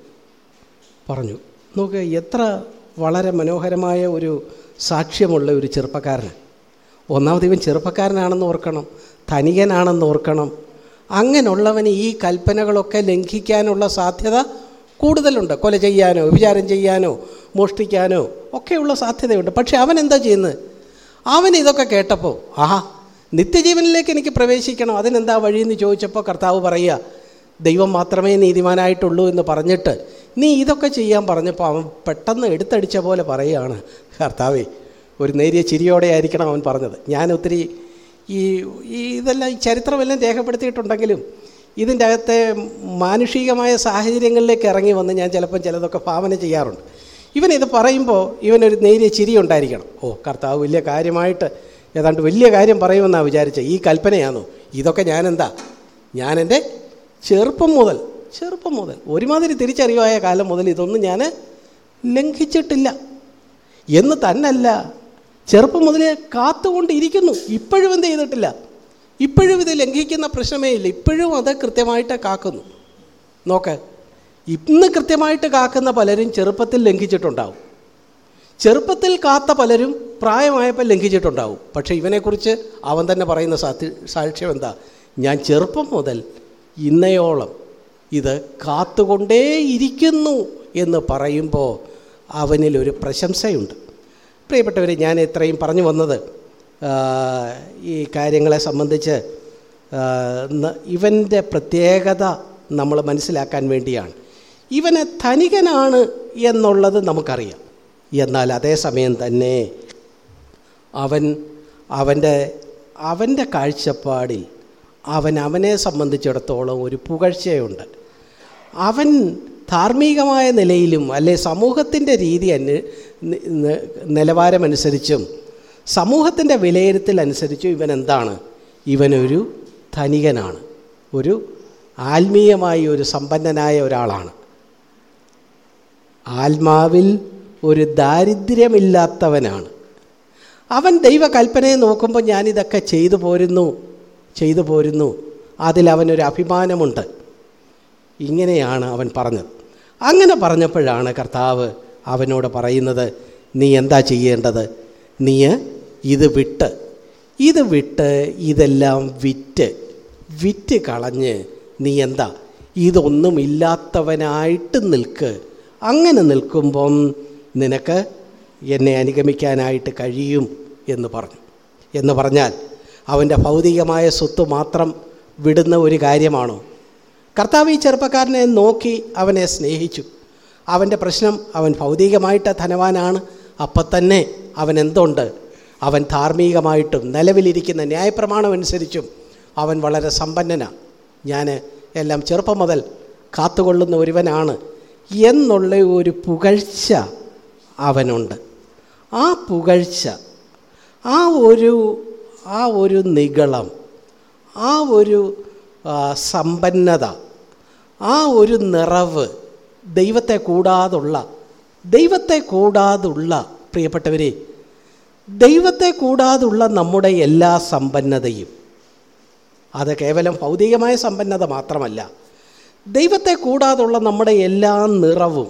Speaker 1: പറഞ്ഞു. നോക്കുക എത്ര വളരെ മനോഹരമായ ഒരു സാക്ഷ്യമുള്ള ഒരു ചെറുപ്പക്കാരൻ ഒന്നാമത് ഇവൻ ചെറുപ്പക്കാരനാണെന്ന് ഓർക്കണം ധനികനാണെന്ന് ഓർക്കണം. അങ്ങനെയുള്ളവന് ഈ കൽപ്പനകളൊക്കെ ലംഘിക്കാനുള്ള സാധ്യത കൂടുതലുണ്ട്. കൊല ചെയ്യാനോ വിചാരം ചെയ്യാനോ മോഷ്ടിക്കാനോ ഒക്കെയുള്ള സാധ്യതയുണ്ട്. പക്ഷെ അവൻ എന്താ ചെയ്യുന്നത്? അവൻ ഇതൊക്കെ കേട്ടപ്പോൾ ആഹാ നിത്യജീവനിലേക്ക് എനിക്ക് പ്രവേശിക്കണം അതിനെന്താ വഴിയെന്ന് ചോദിച്ചപ്പോൾ കർത്താവ് പറയുക ദൈവം മാത്രമേ നീതിമാനായിട്ടുള്ളൂ എന്ന് പറഞ്ഞിട്ട് നീ ഇതൊക്കെ ചെയ്യാൻ പറഞ്ഞപ്പോൾ അവൻ പെട്ടെന്ന് എടുത്തടിച്ച പോലെ പറയുകയാണ് കർത്താവേ ഒരു നേരിയ ചിരിയോടെ ആയിരിക്കണം അവൻ പറഞ്ഞത്. ഞാൻ ഒത്തിരി ഈ ഇതെല്ലാം ഈ ചരിത്രമെല്ലാം രേഖപ്പെടുത്തിയിട്ടുണ്ടെങ്കിലും ഇതിന്റെ അകത്തെ മാനുഷികമായ സാഹചര്യങ്ങളിലേക്ക് ഇറങ്ങി വന്ന് ഞാൻ ചിലപ്പം ചിലതൊക്കെ ഭാവന ചെയ്യാറുണ്ട്. ഇവനിത് പറയുമ്പോൾ ഇവനൊരു നേരിയ ചിരി ഉണ്ടായിരിക്കണം. ഓ കർത്താവ് വലിയ കാര്യമായിട്ട് ഏതാണ്ട് വലിയ കാര്യം പറയുമെന്നാണ് വിചാരിച്ചത് ഈ കൽപ്പനയാണോ ഇതൊക്കെ ഞാനെന്താ? ഞാനെന്റെ ചെറുപ്പം മുതൽ ചെറുപ്പം മുതൽ. ഒരുമാതിരി തിരിച്ചറിവായ കാലം മുതൽ ഇതൊന്നും ഞാൻ ലംഘിച്ചിട്ടില്ല. എന്ന് തന്നല്ല. ചെറുപ്പം മുതലേ കാത്തുകൊണ്ടിരിക്കുന്നു. ഇപ്പോഴും എന്ത് ചെയ്തിട്ടില്ല. ഇപ്പോഴും ഇത് ലംഘിക്കുന്ന പ്രശ്നമേ ഇല്ല. ഇപ്പോഴും അത് കൃത്യമായിട്ട് കാക്കുന്നു. നോക്ക്. ഇന്ന് കൃത്യമായിട്ട് കാക്കുന്ന പലരും ചെറുപ്പത്തിൽ ലംഘിച്ചിട്ടുണ്ടാവും. ചെറുപ്പത്തിൽ കാത്ത പലരും പ്രായമായപ്പോൾ ലംഘിച്ചിട്ടുണ്ടാവും. പക്ഷേ ഇവനെക്കുറിച്ച് അവൻ തന്നെ പറയുന്ന സാക്ഷ്യം എന്താ? ഞാൻ ചെറുപ്പം മുതൽ ഇന്നയോളം ഇത് കാത്തുകൊണ്ടേയിരിക്കുന്നു എന്ന് പറയുമ്പോൾ അവനിലൊരു പ്രശംസയുണ്ട്. പ്രിയപ്പെട്ടവരെ ഞാൻ ഇത്രയും പറഞ്ഞു വന്നത് ഈ കാര്യങ്ങളെ സംബന്ധിച്ച് ഇവന്റെ പ്രത്യേകത നമ്മൾ മനസ്സിലാക്കാൻ വേണ്ടിയാണ്. ഇവനെ ധനികനാണ് എന്നുള്ളത് നമുക്കറിയാം. എന്നാൽ അതേസമയം തന്നെ അവൻ അവന്റെ അവന്റെ കാഴ്ചപ്പാടിൽ അവൻ അവനെ സംബന്ധിച്ചിടത്തോളം ഒരു പുകഴ്ചയുണ്ട്. അവൻ ധാർമ്മികമായ നിലയിലും അല്ലെ സമൂഹത്തിന്റെ രീതി അന് നിലവാരമനുസരിച്ചും സമൂഹത്തിന്റെ വിലയിരുത്തൽ അനുസരിച്ചും ഇവൻ എന്താണ് ഇവനൊരു ധനികനാണ്. ഒരു ആത്മീയമായി ഒരു സമ്പന്നനായ ഒരാളാണ്. ആത്മാവിൽ ഒരു ദാരിദ്ര്യമില്ലാത്തവനാണ്. അവൻ ദൈവകൽപ്പനയെ നോക്കുമ്പോൾ ഞാനിതൊക്കെ ചെയ്തു പോരുന്നു ചെയ്തു പോരുന്നു. അതിൽ അവനൊരു അഭിമാനമുണ്ട്. ഇങ്ങനെയാണ് അവൻ പറഞ്ഞത്. അങ്ങനെ പറഞ്ഞപ്പോഴാണ് കർത്താവ് അവനോട് പറയുന്നത് നീ എന്താ ചെയ്യേണ്ടത്? നീ ഇത് വിട്ട് ഇത് വിട്ട് ഇതെല്ലാം വിറ്റ് വിറ്റ് കളഞ്ഞ് നീ എന്താ? ഇതൊന്നുമില്ലാത്തവനായിട്ട് നിൽക്ക്. അങ്ങനെ നിൽക്കുമ്പം നിനക്ക് എന്നെ അനുഗമിക്കാനായിട്ട് കഴിയും എന്ന് പറഞ്ഞു. എന്ന് പറഞ്ഞാൽ അവന്റെ ഭൗതികമായ സ്വത്ത് മാത്രം വിടുന്ന ഒരു കാര്യമാണോ? കർത്താവ് ഈ ചെറുപ്പക്കാരനെ നോക്കി അവനെ സ്നേഹിച്ചു. അവന്റെ പ്രശ്നം അവൻ ഭൗതികമായിട്ട് ധനവാനാണ്. അപ്പം തന്നെ അവൻ എന്തുണ്ട്? അവൻ ധാർമ്മികമായിട്ടും നിലവിലിരിക്കുന്ന ന്യായപ്രമാണം അനുസരിച്ചും അവൻ വളരെ സമ്പന്നനാണ് ഞാൻ എല്ലാം ചെറുപ്പം മുതൽ കാത്തുകൊള്ളുന്ന ഒരുവനാണ് എന്നുള്ള ഒരു പുകഴ്ച അവനുണ്ട്. ആ പുകഴ്ച ആ ഒരു ആ ഒരു നിഗളം ആ ഒരു സമ്പന്നത ആ ഒരു നിറവ് ദൈവത്തെ കൂടാതുള്ള ദൈവത്തെ കൂടാതുള്ള പ്രിയപ്പെട്ടവരെ ദൈവത്തെ കൂടാതുള്ള നമ്മുടെ എല്ലാ സമ്പന്നതയും. അത് കേവലം ഭൗതികമായ സമ്പന്നത മാത്രമല്ല. ദൈവത്തെ കൂടാതുള്ള നമ്മുടെ എല്ലാ നിറവും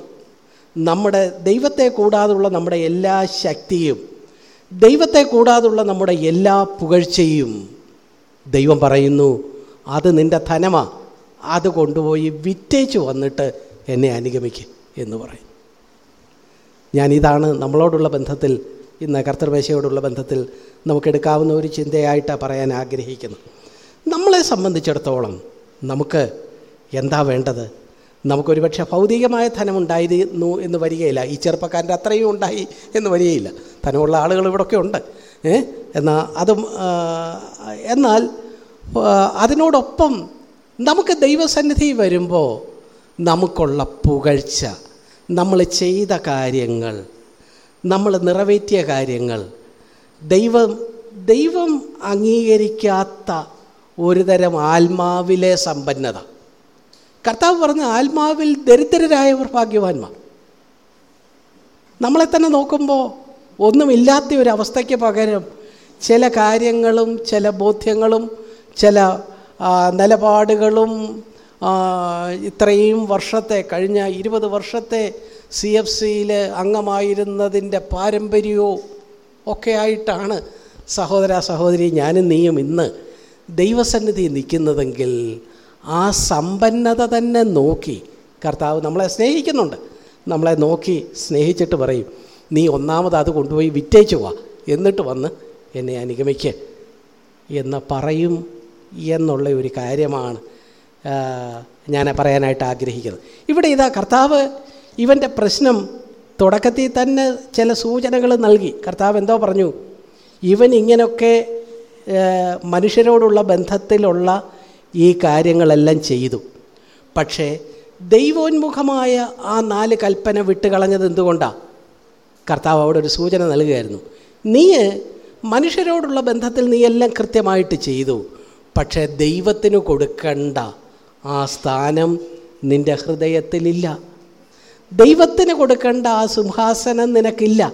Speaker 1: നമ്മുടെ ദൈവത്തെ കൂടാതുള്ള നമ്മുടെ എല്ലാ ശക്തിയും ദൈവത്തെ കൂടാതുള്ള നമ്മുടെ എല്ലാ പുകഴ്ചയും ദൈവം പറയുന്നു അത് നിന്റെ ധനമാ അത് കൊണ്ടുപോയി വിറ്റേച്ച് വന്നിട്ട് എന്നെ അനുഗമിക്കും എന്ന് പറയും. ഇതാണ് നമ്മളോടുള്ള ബന്ധത്തിൽ ഇന്ന് കർത്തൃപേശയോടുള്ള ബന്ധത്തിൽ നമുക്കെടുക്കാവുന്ന ഒരു ചിന്തയായിട്ടാണ് പറയാൻ ആഗ്രഹിക്കുന്നത്. നമ്മളെ സംബന്ധിച്ചിടത്തോളം നമുക്ക് എന്താ വേണ്ടത്? നമുക്കൊരു പക്ഷേ ഭൗതികമായ ധനം ഉണ്ടായിരുന്നു എന്ന് വരികയില്ല. ഈ ചെറുപ്പക്കാരന്റെ അത്രയും ഉണ്ടായി എന്ന് വരികയില്ല. ധനമുള്ള ആളുകൾ ഇവിടെയൊക്കെ ഉണ്ട്. എന്നാൽ അതും എന്നാൽ അതിനോടൊപ്പം നമുക്ക് ദൈവസന്നിധി വരുമ്പോൾ നമുക്കുള്ള പുകഴ്ച നമ്മൾ ചെയ്ത കാര്യങ്ങൾ നമ്മൾ നിറവേറ്റിയ കാര്യങ്ങൾ. ദൈവം ദൈവം അംഗീകരിക്കാത്ത ഒരുതരം ആത്മാവിലെ സമ്പന്നത. കർത്താവ് പറഞ്ഞ ആത്മാവിൽ ദരിദ്രരായവർ ഭാഗ്യവാന്മാർ. നമ്മളെ തന്നെ നോക്കുമ്പോൾ ഒന്നുമില്ലാത്ത ഒരു അവസ്ഥയ്ക്ക് പകരം ചില കാര്യങ്ങളും ചില ബോധ്യങ്ങളും ചില നിലപാടുകളും ഇത്രയും വർഷത്തെ കഴിഞ്ഞ ഇരുപത് വർഷത്തെ സി എഫ് സിയിൽ അംഗമായിരുന്നതിന്റെ പാരമ്പര്യവും ഒക്കെ ആയിട്ടാണ് സഹോദര സഹോദരി ഞാനും നീയും ഇന്ന് ദൈവസന്നിധി നിൽക്കുന്നതെങ്കിൽ ആ സമ്പന്നത തന്നെ നോക്കി കർത്താവ് നമ്മളെ സ്നേഹിക്കുന്നുണ്ട്. നമ്മളെ നോക്കി സ്നേഹിച്ചിട്ട് പറയും നീ ഒന്നാമത് അത് കൊണ്ടുപോയി വിറ്റേച്ചു വാ. എന്നിട്ട് വന്ന് എന്നെ അനുഗമിക്ക്. എന്ന് പറയും എന്നുള്ള ഒരു കാര്യമാണ് ഞാൻ പറയാനായിട്ട് ആഗ്രഹിക്കുന്നത്. ഇവിടെ ഇതാ കർത്താവ് ഇവന്റെ പ്രശ്നം തുടക്കത്തിൽ തന്നെ ചില സൂചനകൾ നൽകി. കർത്താവ് എന്തോ പറഞ്ഞു? ഇവൻ ഇങ്ങനെയൊക്കെ മനുഷ്യരോടുള്ള ബന്ധത്തിലുള്ള ഈ കാര്യങ്ങളെല്ലാം ചെയ്തു. പക്ഷേ ദൈവോന്മുഖമായ ആ നാല് കൽപ്പന വിട്ടുകളഞ്ഞത് എന്തുകൊണ്ടാണ് കർത്താവ് അവിടെ ഒരു സൂചന നൽകുകയായിരുന്നു. നീ മനുഷ്യരോടുള്ള ബന്ധത്തിൽ നീ എല്ലാം കൃത്യമായിട്ട് ചെയ്തു. പക്ഷേ ദൈവത്തിന് കൊടുക്കേണ്ട ആ സ്ഥാനം നിന്റെ ഹൃദയത്തിലില്ല. ദൈവത്തിന് കൊടുക്കേണ്ട ആ സിംഹാസനം നിനക്കില്ല.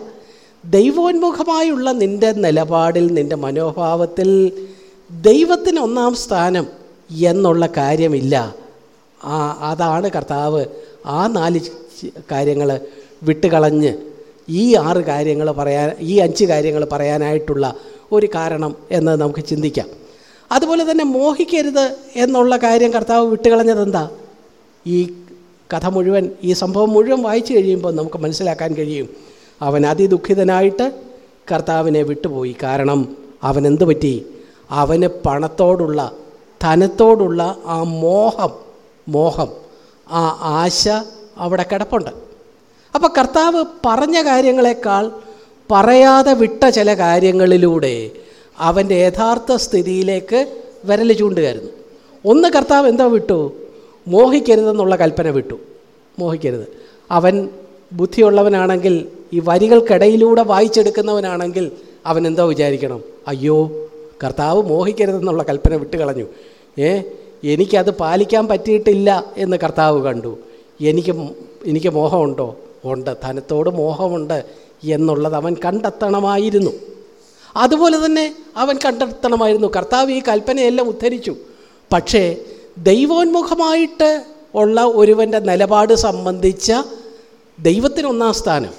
Speaker 1: ദൈവോന്മുഖമായുള്ള നിന്റെ നിലപാടിൽ നിന്റെ മനോഭാവത്തിൽ ദൈവത്തിന് ഒന്നാം സ്ഥാനം എന്നുള്ള കാര്യമില്ല. ആ അതാണ് കർത്താവ് ആ നാല് കാര്യങ്ങൾ വിട്ടുകളഞ്ഞ് ഈ ആറ് കാര്യങ്ങൾ പറയാൻ ഈ അഞ്ച് കാര്യങ്ങൾ പറയാനായിട്ടുള്ള ഒരു കാരണം എന്ന് നമുക്ക് ചിന്തിക്കാം. അതുപോലെ തന്നെ മോഹിക്കരുത് എന്നുള്ള കാര്യം കർത്താവ് വിട്ടുകളഞ്ഞത് എന്താ? ഈ കഥ മുഴുവൻ ഈ സംഭവം മുഴുവൻ വായിച്ചു കഴിയുമ്പോൾ നമുക്ക് മനസ്സിലാക്കാൻ കഴിയും. അവൻ അതിദുഃഖിതനായിട്ട് കർത്താവിനെ വിട്ടുപോയി. കാരണം അവൻ എന്ത് പറ്റി? അവന് പണത്തോടുള്ള ധനത്തോടുള്ള ആ മോഹം മോഹം ആ ആശ അവിടെ കിടപ്പുണ്ട്. അപ്പോൾ കർത്താവ് പറഞ്ഞ കാര്യങ്ങളെക്കാൾ പറയാതെ വിട്ട ചില കാര്യങ്ങളിലൂടെ അവന്റെ യഥാർത്ഥ സ്ഥിതിയിലേക്ക് വിരൽ ചൂണ്ടുകയായിരുന്നു. ഒന്ന് കർത്താവ് എന്താ വിട്ടു? മോഹിക്കരുതെന്നുള്ള കൽപ്പന വിട്ടു. മോഹിക്കരുത്. അവൻ ബുദ്ധിയുള്ളവനാണെങ്കിൽ ഈ വരികൾക്കിടയിലൂടെ വായിച്ചെടുക്കുന്നവനാണെങ്കിൽ അവൻ എന്തോ വിചാരിക്കണം? അയ്യോ കർത്താവ് മോഹിക്കരുതെന്നുള്ള കൽപ്പന വിട്ടുകളഞ്ഞു. ഏ എനിക്കത് പാലിക്കാൻ പറ്റിയിട്ടില്ല എന്ന് കർത്താവ് കണ്ടു. എനിക്ക് എനിക്ക് മോഹമുണ്ടോ? ഉണ്ട്. ധനത്തോട് മോഹമുണ്ട് എന്നുള്ളത് അവൻ കണ്ടെത്തണമായിരുന്നു. അതുപോലെ തന്നെ അവൻ കണ്ടെത്തണമായിരുന്നു. കർത്താവ് ഈ കൽപ്പനയെല്ലാം ഉദ്ധരിച്ചു. പക്ഷേ ദൈവോന്മുഖമായിട്ട് ഉള്ള ഒരുവന്റെ നിലപാട് സംബന്ധിച്ച ദൈവത്തിന് ഒന്നാം സ്ഥാനം.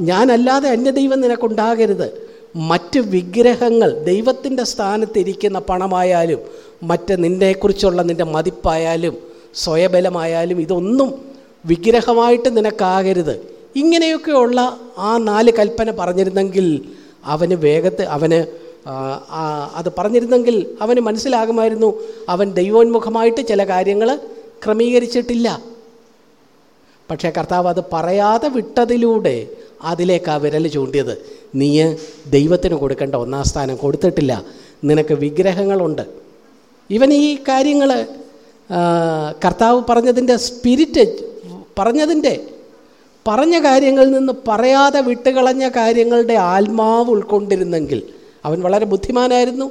Speaker 1: ഞാനല്ലാതെ അന്യദൈവം നിനക്കുണ്ടാകരുത്. മറ്റ് വിഗ്രഹങ്ങൾ ദൈവത്തിന്റെ സ്ഥാനത്തിരിക്കുന്ന പണമായാലും മറ്റ് നിന്നെക്കുറിച്ചുള്ള നിന്റെ മതിപ്പായാലും സ്വയബലമായാലും ഇതൊന്നും വിഗ്രഹമായിട്ട് നിനക്കാകരുത്. ഇങ്ങനെയൊക്കെയുള്ള ആ നാല് കൽപ്പന പറഞ്ഞിരുന്നെങ്കിൽ അവന് വേഗത്തെ അവന് ആ, ആ, അത് പറഞ്ഞിരുന്നെങ്കിൽ അവന് മനസ്സിലാകുമായിരുന്നു. അവൻ ദൈവോന്മുഖമായിട്ട് ചില കാര്യങ്ങൾ ക്രമീകരിച്ചിട്ടില്ല. പക്ഷേ കർത്താവ് അത് പറയാതെ വിട്ടതിലൂടെ അതിലേക്കാ വിരൽ ചൂണ്ടിയത്. നീ ദൈവത്തിന് കൊടുക്കേണ്ട ഒന്നാം സ്ഥാനം കൊടുത്തിട്ടില്ല. നിനക്ക് വിഗ്രഹങ്ങളുണ്ട്. ഇവൻ ഈ കാര്യങ്ങൾ കർത്താവ് പറഞ്ഞതിന്റെ സ്പിരിറ്റ് പറഞ്ഞതിന്റെ പറഞ്ഞ കാര്യങ്ങളിൽ നിന്ന് പറയാതെ വിട്ടുകളഞ്ഞ കാര്യങ്ങളുടെ ആത്മാവ് ഉൾക്കൊണ്ടിരുന്നെങ്കിൽ അവൻ വളരെ ബുദ്ധിമാനായിരുന്നു.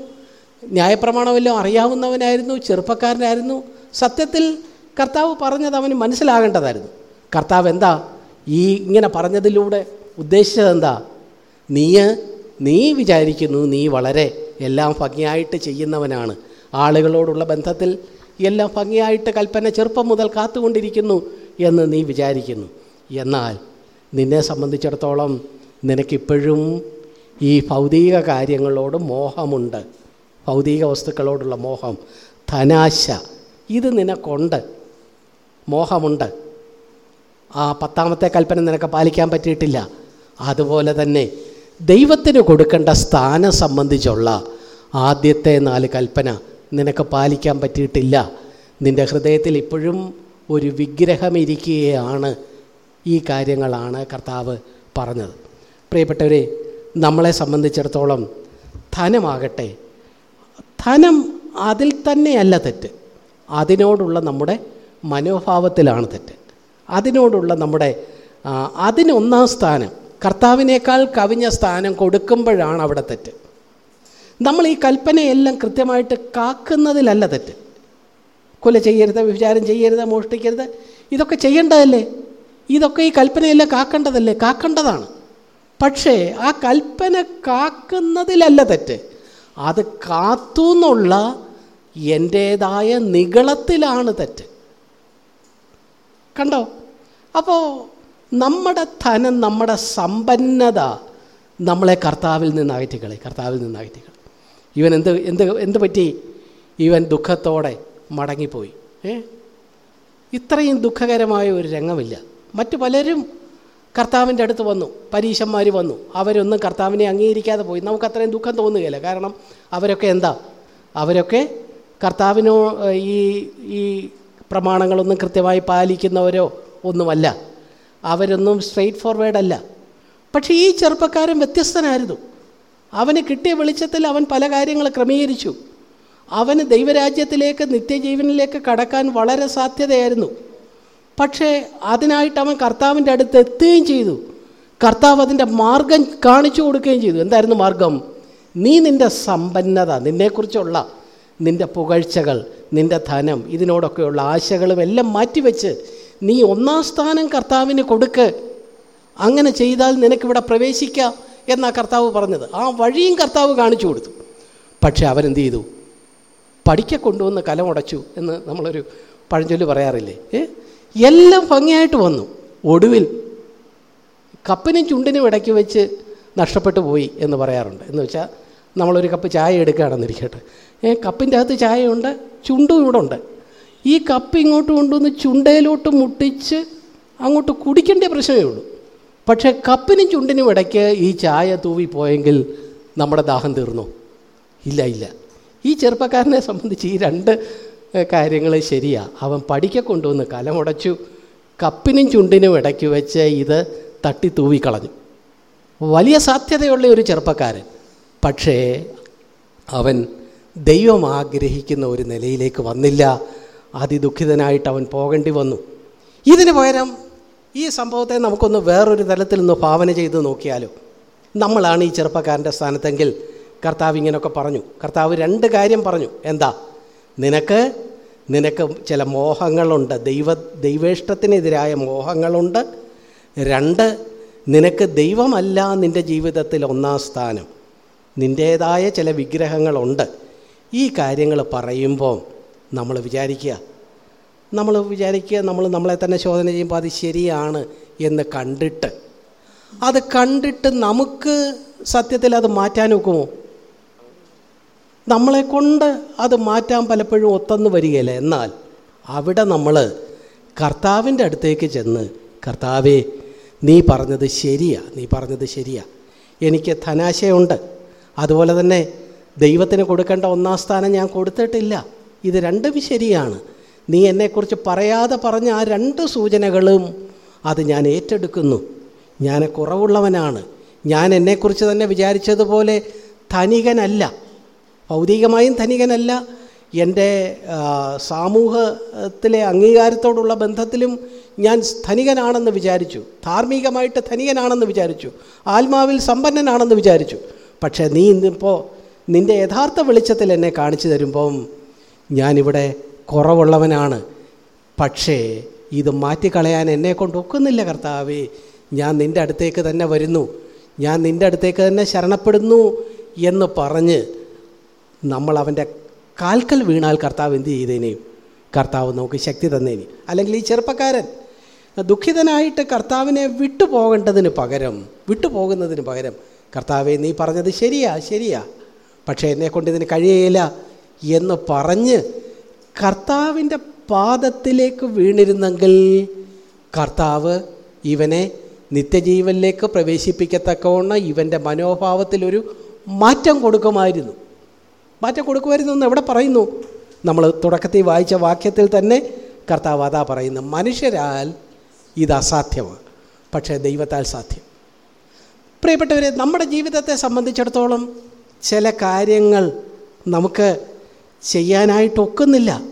Speaker 1: ന്യായപ്രമാണമെല്ലാം അറിയാവുന്നവനായിരുന്നു ചെറുപ്പക്കാരനായിരുന്നു. സത്യത്തിൽ കർത്താവ് പറഞ്ഞത് അവന് മനസ്സിലാകേണ്ടതായിരുന്നു. കർത്താവ് എന്താ ഈ ഇങ്ങനെ പറഞ്ഞതിലൂടെ ഉദ്ദേശിച്ചത് എന്താ? നീ നീ വിചാരിക്കുന്നു നീ വളരെ എല്ലാം ഭംഗിയായിട്ട് ചെയ്യുന്നവനാണ്. ആളുകളോടുള്ള ബന്ധത്തിൽ എല്ലാം ഭംഗിയായിട്ട് കൽപ്പന ചെറുപ്പം മുതൽ കാത്തുകൊണ്ടിരിക്കുന്നു എന്ന് നീ വിചാരിക്കുന്നു. എന്നാൽ നിന്നെ സംബന്ധിച്ചിടത്തോളം നിനക്കിപ്പോഴും ഈ ഭൗതിക കാര്യങ്ങളോട് മോഹമുണ്ട്. ഭൗതിക വസ്തുക്കളോടുള്ള മോഹം. ധനാശ. ഇത് നിനക്കുണ്ട്. മോഹമുണ്ട്. ആ പത്താമത്തെ കൽപ്പന നിനക്ക് പാലിക്കാൻ പറ്റിയിട്ടില്ല. അതുപോലെ തന്നെ ദൈവത്തിന് കൊടുക്കേണ്ട സ്ഥാനം സംബന്ധിച്ചുള്ള ആദ്യത്തെ നാല് കൽപ്പന നിനക്ക് പാലിക്കാൻ പറ്റിയിട്ടില്ല. നിന്റെ ഹൃദയത്തിൽ ഇപ്പോഴും ഒരു വിഗ്രഹം ഇരിക്കുകയാണ്. ഈ കാര്യങ്ങളാണ് കർത്താവ് പറഞ്ഞത്. പ്രിയപ്പെട്ടവരെ നമ്മളെ സംബന്ധിച്ചിടത്തോളം ധനമാകട്ടെ ധനം അതിൽ തന്നെയല്ല തെറ്റ്. അതിനോടുള്ള നമ്മുടെ മനോഭാവത്തിലാണ് തെറ്റ്. അതിനോടുള്ള നമ്മുടെ അതിനൊന്നാം സ്ഥാനം കർത്താവിനേക്കാൾ കവിഞ്ഞ സ്ഥാനം കൊടുക്കുമ്പോഴാണ് അവിടെ തെറ്റ്. നമ്മൾ ഈ കൽപ്പനയെല്ലാം കൃത്യമായിട്ട് കാക്കുന്നതിലല്ല തെറ്റ്. കൊല ചെയ്യരുത് വിചാരം ചെയ്യരുത് മോഷ്ടിക്കരുത് ഇതൊക്കെ ചെയ്യേണ്ടതല്ലേ? ഇതൊക്കെ ഈ കൽപ്പനയെല്ലാം കാക്കേണ്ടതല്ലേ? കാക്കേണ്ടതാണ്. പക്ഷേ ആ കൽപ്പന കാക്കുന്നതിലല്ല തെറ്റ്. അത് കാത്തു എന്നുള്ള എന്റേതായ നികളത്തിലാണ് തെറ്റ്. കണ്ടോ? അപ്പോൾ നമ്മുടെ ധനം നമ്മുടെ സമ്പന്നത നമ്മളെ കർത്താവിൽ നിന്ന് അകറ്റിക്കളി കർത്താവിൽ നിന്ന് അകറ്റിക്കളി ഇവൻ എന്ത് എന്ത് എന്ത് പറ്റി? ഇവൻ ദുഃഖത്തോടെ മടങ്ങിപ്പോയി. ഏ? ഇത്രയും ദുഃഖകരമായ ഒരു രംഗമില്ല. മറ്റു പലരും കർത്താവിന്റെ അടുത്ത് വന്നു പരീശന്മാർ വന്നു. അവരൊന്നും കർത്താവിനെ അംഗീകരിക്കാതെ പോയി. നമുക്ക് അത്രയും ദുഃഖം തോന്നുകയില്ല. കാരണം അവരൊക്കെ എന്താ? അവരൊക്കെ കർത്താവിനോ ഈ ഈ പ്രമാണങ്ങളൊന്നും കൃത്യമായി പാലിക്കുന്നവരോ ഒന്നുമല്ല. അവരൊന്നും സ്ട്രെയിറ്റ് ഫോർവേഡ് അല്ല. പക്ഷേ ഈ ചെറുപ്പക്കാരൻ വ്യത്യസ്തനായിരുന്നു. അവന് കിട്ടിയ വെളിച്ചത്തിൽ അവൻ പല കാര്യങ്ങൾ ക്രമീകരിച്ചു. അവന് ദൈവരാജ്യത്തിലേക്ക് നിത്യജീവനിലേക്ക് കടക്കാൻ വളരെ സാധ്യതയായിരുന്നു. പക്ഷേ അതിനായിട്ട് അവൻ കർത്താവിന്റെ അടുത്ത് എത്തുകയും ചെയ്തു. കർത്താവ് അതിന്റെ മാർഗം കാണിച്ചു കൊടുക്കുകയും ചെയ്തു. എന്തായിരുന്നു മാർഗം? നീ നിന്റെ സമ്പന്നത നിന്നെക്കുറിച്ചുള്ള നിന്റെ പുകഴ്ചകൾ നിന്റെ ധനം ഇതിനോടൊക്കെയുള്ള ആശകളും എല്ലാം മാറ്റിവെച്ച് നീ ഒന്നാം സ്ഥാനം കർത്താവിന് കൊടുക്ക്. അങ്ങനെ ചെയ്താൽ നിനക്കിവിടെ പ്രവേശിക്കാം എന്നാണ് കർത്താവ് പറഞ്ഞത്. ആ വഴിയും കർത്താവ് കാണിച്ചു കൊടുത്തു. പക്ഷേ അവരെന്ത് ചെയ്തു? പഠിക്ക കൊണ്ടുവന്ന് കലമുടച്ചു എന്ന് നമ്മളൊരു പഴഞ്ചൊല്ല് പറയാറില്ലേ? ഏ? എല്ലാം ഭംഗിയായിട്ട് വന്നു. ഒടുവിൽ കപ്പിനും ചുണ്ടിനും ഇടയ്ക്ക് വെച്ച് നഷ്ടപ്പെട്ടു പോയി എന്ന് പറയാറുണ്ട്. എന്ന് വെച്ചാൽ നമ്മളൊരു കപ്പ് ചായ എടുക്കുകയാണെന്നിരിക്കട്ടെ. ഏ കപ്പിന്റെ അകത്ത് ചായയുണ്ട് ചുണ്ടും ഇവിടെ ഉണ്ട്. ഈ കപ്പ് ഇങ്ങോട്ട് കൊണ്ടുവന്ന് ചുണ്ടയിലോട്ട് മുട്ടിച്ച് അങ്ങോട്ട് കുടിക്കേണ്ട പ്രശ്നമേ ഉള്ളൂ. പക്ഷേ കപ്പിനും ചുണ്ടിനും ഇടയ്ക്ക് ഈ ചായ തൂവിപ്പോയെങ്കിൽ നമ്മുടെ ദാഹം തീർന്നു? ഇല്ല ഇല്ല. ഈ ചെറുപ്പക്കാരനെ സംബന്ധിച്ച് ഈ രണ്ട് കാര്യങ്ങൾ ശരിയാണ് അവൻ പഠിക്ക കൊണ്ടുവന്ന് കലമുടച്ചു കപ്പിനും ചുണ്ടിനും ഇടയ്ക്ക് വെച്ച് ഇത് തട്ടി തൂവിക്കളഞ്ഞു. വലിയ സാധ്യതയുള്ള ഒരു ചെറുപ്പക്കാരൻ. പക്ഷേ അവൻ ദൈവം ആഗ്രഹിക്കുന്ന ഒരു നിലയിലേക്ക് വന്നില്ല. അതിദുഃഖിതനായിട്ട് അവൻ പോകേണ്ടി വന്നു. ഇതിന് പകരം ഈ സംഭവത്തെ നമുക്കൊന്ന് വേറൊരു തലത്തിൽ നിന്ന് ഭാവന ചെയ്ത് നോക്കിയാലോ? നമ്മളാണ് ഈ ചെറുപ്പക്കാരന്റെ സ്ഥാനത്തെങ്കിൽ കർത്താവ് ഇങ്ങനെയൊക്കെ പറഞ്ഞു. കർത്താവ് രണ്ട് കാര്യം പറഞ്ഞു. എന്താ? നിനക്ക് നിനക്ക് ചില മോഹങ്ങളുണ്ട്. ദൈവ ദൈവേഷ്ടത്തിനെതിരായ മോഹങ്ങളുണ്ട്. രണ്ട് നിനക്ക് ദൈവമല്ല നിന്റെ ജീവിതത്തിൽ ഒന്നാം സ്ഥാനം. നിന്റേതായ ചില വിഗ്രഹങ്ങളുണ്ട്. ഈ കാര്യങ്ങൾ പറയുമ്പോൾ നമ്മൾ വിചാരിക്കുക നമ്മൾ വിചാരിക്കുക നമ്മൾ നമ്മളെ തന്നെ ശോധന ചെയ്യുമ്പോൾ അത് ശരിയാണ് എന്ന് കണ്ടിട്ട്. അത് കണ്ടിട്ട് നമുക്ക് സത്യത്തിൽ അത് മാറ്റാൻ ഒക്കുമോ? നമ്മളെ കൊണ്ട് അത് മാറ്റാൻ പലപ്പോഴും ഒത്തന്ന് വരികയില്ല. എന്നാൽ അവിടെ നമ്മൾ കർത്താവിന്റെ അടുത്തേക്ക് ചെന്ന് കർത്താവേ നീ പറഞ്ഞത് ശരിയാ നീ പറഞ്ഞത് ശരിയാ. എനിക്ക് ധനാശയുണ്ട് അതുപോലെ തന്നെ ദൈവത്തിന് കൊടുക്കേണ്ട ഒന്നാം സ്ഥാനം ഞാൻ കൊടുത്തിട്ടില്ല. ഇത് രണ്ടും ശരിയാണ്. നീ എന്നെക്കുറിച്ച് പറയാതെ പറഞ്ഞ ആ രണ്ട് സൂചനകളും അത് ഞാൻ ഏറ്റെടുക്കുന്നു. ഞാൻ കുറവുള്ളവനാണ്. ഞാൻ എന്നെക്കുറിച്ച് തന്നെ വിചാരിച്ചതുപോലെ ധനികനല്ല. ഭൗതികമായും ധനികനല്ല. എന്റെ സമൂഹത്തിലെ അംഗീകാരത്തോടുള്ള ബന്ധത്തിലും ഞാൻ ധനികനാണെന്ന് വിചാരിച്ചു. ധാർമ്മികമായിട്ട് ധനികനാണെന്ന് വിചാരിച്ചു. ആത്മാവിൽ സമ്പന്നനാണെന്ന് വിചാരിച്ചു. പക്ഷേ നീ ഇന്നിപ്പോൾ നിന്റെ യഥാർത്ഥ വെളിച്ചത്തിൽ എന്നെ കാണിച്ചു തരുമ്പം ഞാനിവിടെ കുറവുള്ളവനാണ്. പക്ഷേ ഇത് മാറ്റിക്കളയാൻ എന്നെ കൊണ്ട് ഒക്കുന്നില്ല കർത്താവേ. ഞാൻ നിന്റെ അടുത്തേക്ക് തന്നെ വരുന്നു. ഞാൻ നിന്റെ അടുത്തേക്ക് തന്നെ ശരണപ്പെടുന്നു എന്ന് പറഞ്ഞ് നമ്മൾ അവന്റെ കാൽക്കൽ വീണാൽ കർത്താവ് എന്ത് ചെയ്തേനെയും കർത്താവ് നമുക്ക് ശക്തി തന്നേനെ. അല്ലെങ്കിൽ ഈ ചെറുപ്പക്കാരൻ ദുഃഖിതനായിട്ട് കർത്താവിനെ വിട്ടുപോകേണ്ടതിന് പകരം വിട്ടുപോകുന്നതിന് പകരം കർത്താവെ നീ പറഞ്ഞത് ശരിയാ ശരിയാ. പക്ഷേ എന്നെ കൊണ്ട് ഇതിന് കഴിയയില്ല എന്ന് പറഞ്ഞ് കർത്താവിന്റെ പാദത്തിലേക്ക് വീണിരുന്നെങ്കിൽ കർത്താവ് ഇവനെ നിത്യജീവനിലേക്ക് പ്രവേശിപ്പിക്കത്തക്കവണ്ണം ഇവന്റെ മനോഭാവത്തിലൊരു മാറ്റം കൊടുക്കുമായിരുന്നു. മാറ്റം കൊടുക്കുമായിരുന്നു എവിടെ പറയുന്നു? നമ്മൾ തുടക്കത്തിൽ വായിച്ച വാക്യത്തിൽ തന്നെ കർത്താവ് അതാ പറയുന്നു മനുഷ്യരാൽ ഇത് അസാധ്യമാണ് പക്ഷേ ദൈവത്താൽ സാധ്യം. പ്രിയപ്പെട്ടവരെ നമ്മുടെ ജീവിതത്തെ സംബന്ധിച്ചിടത്തോളം ചില കാര്യങ്ങൾ നമുക്ക് ചെയ്യാനായിട്ടൊക്കുന്നില്ല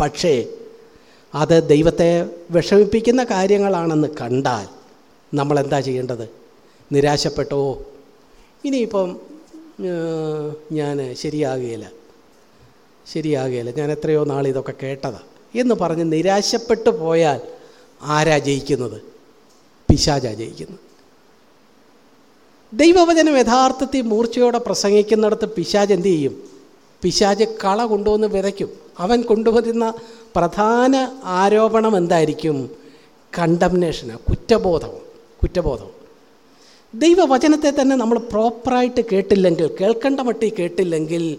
Speaker 1: പക്ഷേ അത് ദൈവത്തെ വിഷമിപ്പിക്കുന്ന കാര്യങ്ങളാണെന്ന് കണ്ടാൽ നമ്മളെന്താ ചെയ്യേണ്ടത്? നിരാശപ്പെട്ടോ? ഇനിയിപ്പം ഞാൻ ശരിയാകുകയില്ല ശരിയാകുകയില്ല ഞാൻ എത്രയോ നാൾ ഇതൊക്കെ കേട്ടതാണ് എന്ന് പറഞ്ഞ് നിരാശപ്പെട്ടു പോയാൽ ആരാ ജയിക്കുന്നത്? പിശാചാ ജയിക്കുന്നത്. ദൈവവചനം യഥാർത്ഥത്തിൽ മൂർച്ചയോടെ പ്രസംഗിക്കുന്നിടത്ത് പിശാജ് എന്തു ചെയ്യും? പിശാജ് കള കൊണ്ടുവന്ന് വിതയ്ക്കും. അവൻ കൊണ്ടുവരുന്ന പ്രധാന ആരോപണം എന്തായിരിക്കും? കണ്ടംനേഷന് കുറ്റബോധം കുറ്റബോധം ദൈവവചനത്തെ തന്നെ നമ്മൾ പ്രോപ്പറായിട്ട് കേട്ടില്ലെങ്കിൽ കേൾക്കേണ്ട മട്ടി കേട്ടില്ലെങ്കിൽ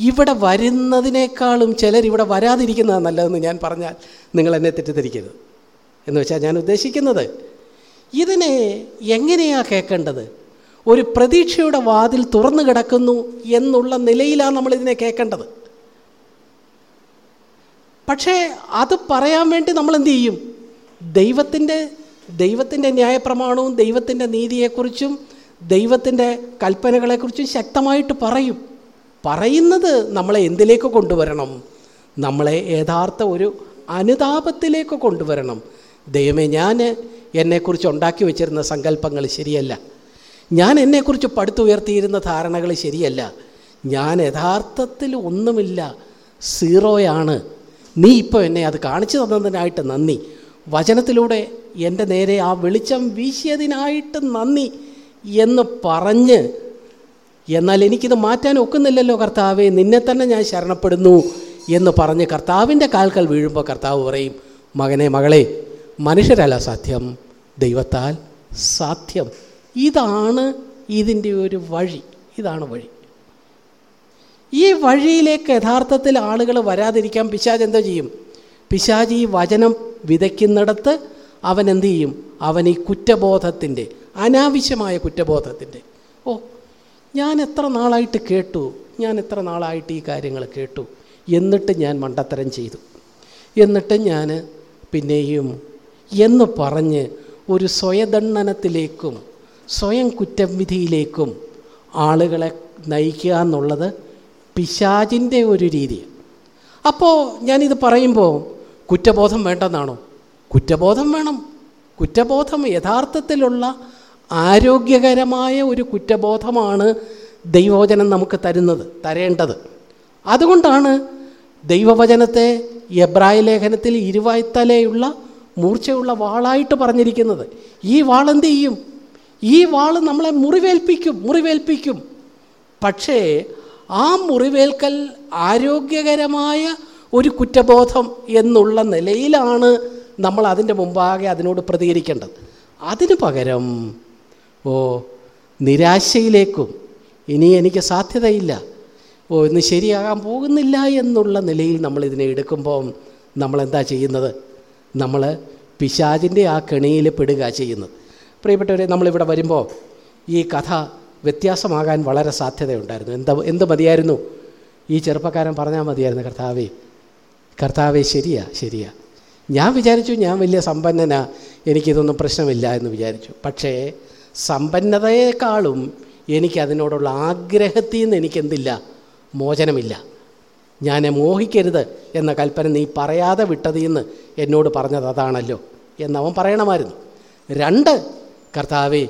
Speaker 1: ഇവിടെ വരുന്നതിനേക്കാളും ചിലർ ഇവിടെ വരാതിരിക്കുന്നതാണ് നല്ലതെന്ന് ഞാൻ പറഞ്ഞാൽ നിങ്ങൾ എന്നെ തെറ്റിദ്ധരിക്കരുത്. എന്ന് വെച്ചാൽ ഞാൻ ഉദ്ദേശിക്കുന്നത് ഇതിനെ എങ്ങനെയാണ് കേൾക്കേണ്ടത്? ഒരു പ്രതീക്ഷയുടെ വാതിൽ തുറന്നു കിടക്കുന്നു എന്നുള്ള നിലയിലാണ് നമ്മളിതിനെ കേൾക്കേണ്ടത്. പക്ഷേ അത് പറയാൻ വേണ്ടി നമ്മൾ എന്ത് ചെയ്യും? ദൈവത്തിന്റെ ദൈവത്തിന്റെ ന്യായപ്രമാണവും ദൈവത്തിന്റെ നീതിയെക്കുറിച്ചും ദൈവത്തിന്റെ കൽപ്പനകളെക്കുറിച്ചും ശക്തമായിട്ട് പറയും. പറയുന്നത് നമ്മളെ എന്തിലേക്ക് കൊണ്ടുവരണം? നമ്മളെ യഥാർത്ഥ ഒരു അനുതാപത്തിലേക്ക് കൊണ്ടുവരണം. ദൈവമേ ഞാൻ എന്നെക്കുറിച്ച് ഉണ്ടാക്കി വെച്ചിരുന്ന സങ്കല്പങ്ങൾ ശരിയല്ല. ഞാൻ എന്നെക്കുറിച്ച് പടുത്തുയർത്തിയിരുന്ന ധാരണകൾ ശരിയല്ല. ഞാൻ യഥാർത്ഥത്തിൽ ഒന്നുമില്ല. സീറോയാണ്. നീ ഇപ്പോൾ എന്നെ അത് കാണിച്ചു തന്നതിനായിട്ട് നന്ദി. വചനത്തിലൂടെ എന്റെ നേരെ ആ വെളിച്ചം വീശിയതിനായിട്ട് നന്ദി എന്ന് പറഞ്ഞ് എന്നാൽ എനിക്കിത് മാറ്റാൻ ഒക്കുന്നില്ലല്ലോ കർത്താവെ നിന്നെ തന്നെ ഞാൻ ശരണപ്പെടുന്നു എന്ന് പറഞ്ഞ് കർത്താവിന്റെ കാൽക്കൽ വീഴുമ്പോൾ കർത്താവ് പറയും മകനെ മകളെ മനുഷ്യരല്ല സാധ്യം ദൈവത്താൽ സാധ്യം. ഇതാണ് ഇതിന്റെ ഒരു വഴി ഇതാണ് വഴി. ഈ വഴിയിലേക്ക് യഥാർത്ഥത്തിൽ ആളുകൾ വരാതിരിക്കാൻ പിശാജ് എന്തോ ചെയ്യും? പിശാജ് ഈ വചനം വിതയ്ക്കുന്നിടത്ത് അവൻ എന്തു ചെയ്യും? അവൻ ഈ കുറ്റബോധത്തിന്റെ അനാവശ്യമായ കുറ്റബോധത്തിന്റെ ഓ ഞാൻ എത്ര നാളായിട്ട് കേട്ടു ഞാൻ എത്ര നാളായിട്ട് ഈ കാര്യങ്ങൾ കേട്ടു എന്നിട്ട് ഞാൻ മണ്ടത്തരം ചെയ്തു. എന്നിട്ട് ഞാൻ പിന്നെയും എന്ന് പറഞ്ഞ് ഒരു സ്വയദണ്ഡനത്തിലേക്കും സ്വയം കുറ്റവിധിയിലേക്കും ആളുകളെ നയിക്കുക എന്നുള്ളത് പിശാചിന്റെ ഒരു രീതി അപ്പോൾ ഞാനിത് പറയുമ്പോൾ കുറ്റബോധം വേണ്ടെന്നാണോ? കുറ്റബോധം വേണം. കുറ്റബോധം യഥാർത്ഥത്തിലുള്ള ആരോഗ്യകരമായ ഒരു കുറ്റബോധമാണ് ദൈവവചനം നമുക്ക് തരുന്നത് തരേണ്ടത്. അതുകൊണ്ടാണ് ദൈവവചനത്തെ എബ്രായ ലേഖനത്തിൽ ഇരുവായ്ത്തലയുള്ള മൂർച്ചയുള്ള വാളായിട്ട് പറഞ്ഞിരിക്കുന്നത്. ഈ വാളെന്ത് ചെയ്യും? ഈ വാൾ നമ്മളെ മുറിവേൽപ്പിക്കും മുറിവേൽപ്പിക്കും. പക്ഷേ ആ മുറിവേൽക്കൽ ആരോഗ്യകരമായ ഒരു കുറ്റബോധം എന്നുള്ള നിലയിലാണ് നമ്മൾ അതിന്റെ മുമ്പാകെ അതിനോട് പ്രതികരിക്കേണ്ടത്. അതിന് പകരം ഓ നിരാശയിലേക്കും ഇനി എനിക്ക് സാധ്യതയില്ല. ഓ ഇന്ന് ശരിയാകാൻ പോകുന്നില്ല എന്നുള്ള നിലയിൽ നമ്മൾ ഇതിനെ എടുക്കുമ്പോൾ നമ്മളെന്താ ചെയ്യുന്നത്? നമ്മൾ പിശാചിന്റെ ആ കെണിയിൽ പെടുക ചെയ്യുന്നത്. പ്രിയപ്പെട്ടവരെ നമ്മളിവിടെ വരുമ്പോൾ ഈ കഥ വ്യത്യാസമാകാൻ വളരെ സാധ്യതയുണ്ടായിരുന്നു. എന്താ എന്ത് മതിയായിരുന്നു? ഈ ചെറുപ്പക്കാരൻ പറഞ്ഞാൽ മതിയായിരുന്നു കർത്താവേ കർത്താവേ ശരിയാ ശരിയാ. ഞാൻ വിചാരിച്ചു ഞാൻ വലിയ സമ്പന്നനാ എനിക്കിതൊന്നും പ്രശ്നമില്ല എന്ന് വിചാരിച്ചു. പക്ഷേ സമ്പന്നതയേക്കാളും എനിക്കതിനോടുള്ള ആഗ്രഹത്തിൽ നിന്ന് എനിക്കെന്തില്ല? മോചനമില്ല. ഞാൻ മോഹിക്കരുത് എന്ന കൽപ്പന നീ പറയാതെ വിട്ടതിൽ നിന്ന് എന്നോട് പറഞ്ഞത് അതാണല്ലോ എന്നവൻ പറയണമായിരുന്നു. രണ്ട് കർത്താവേ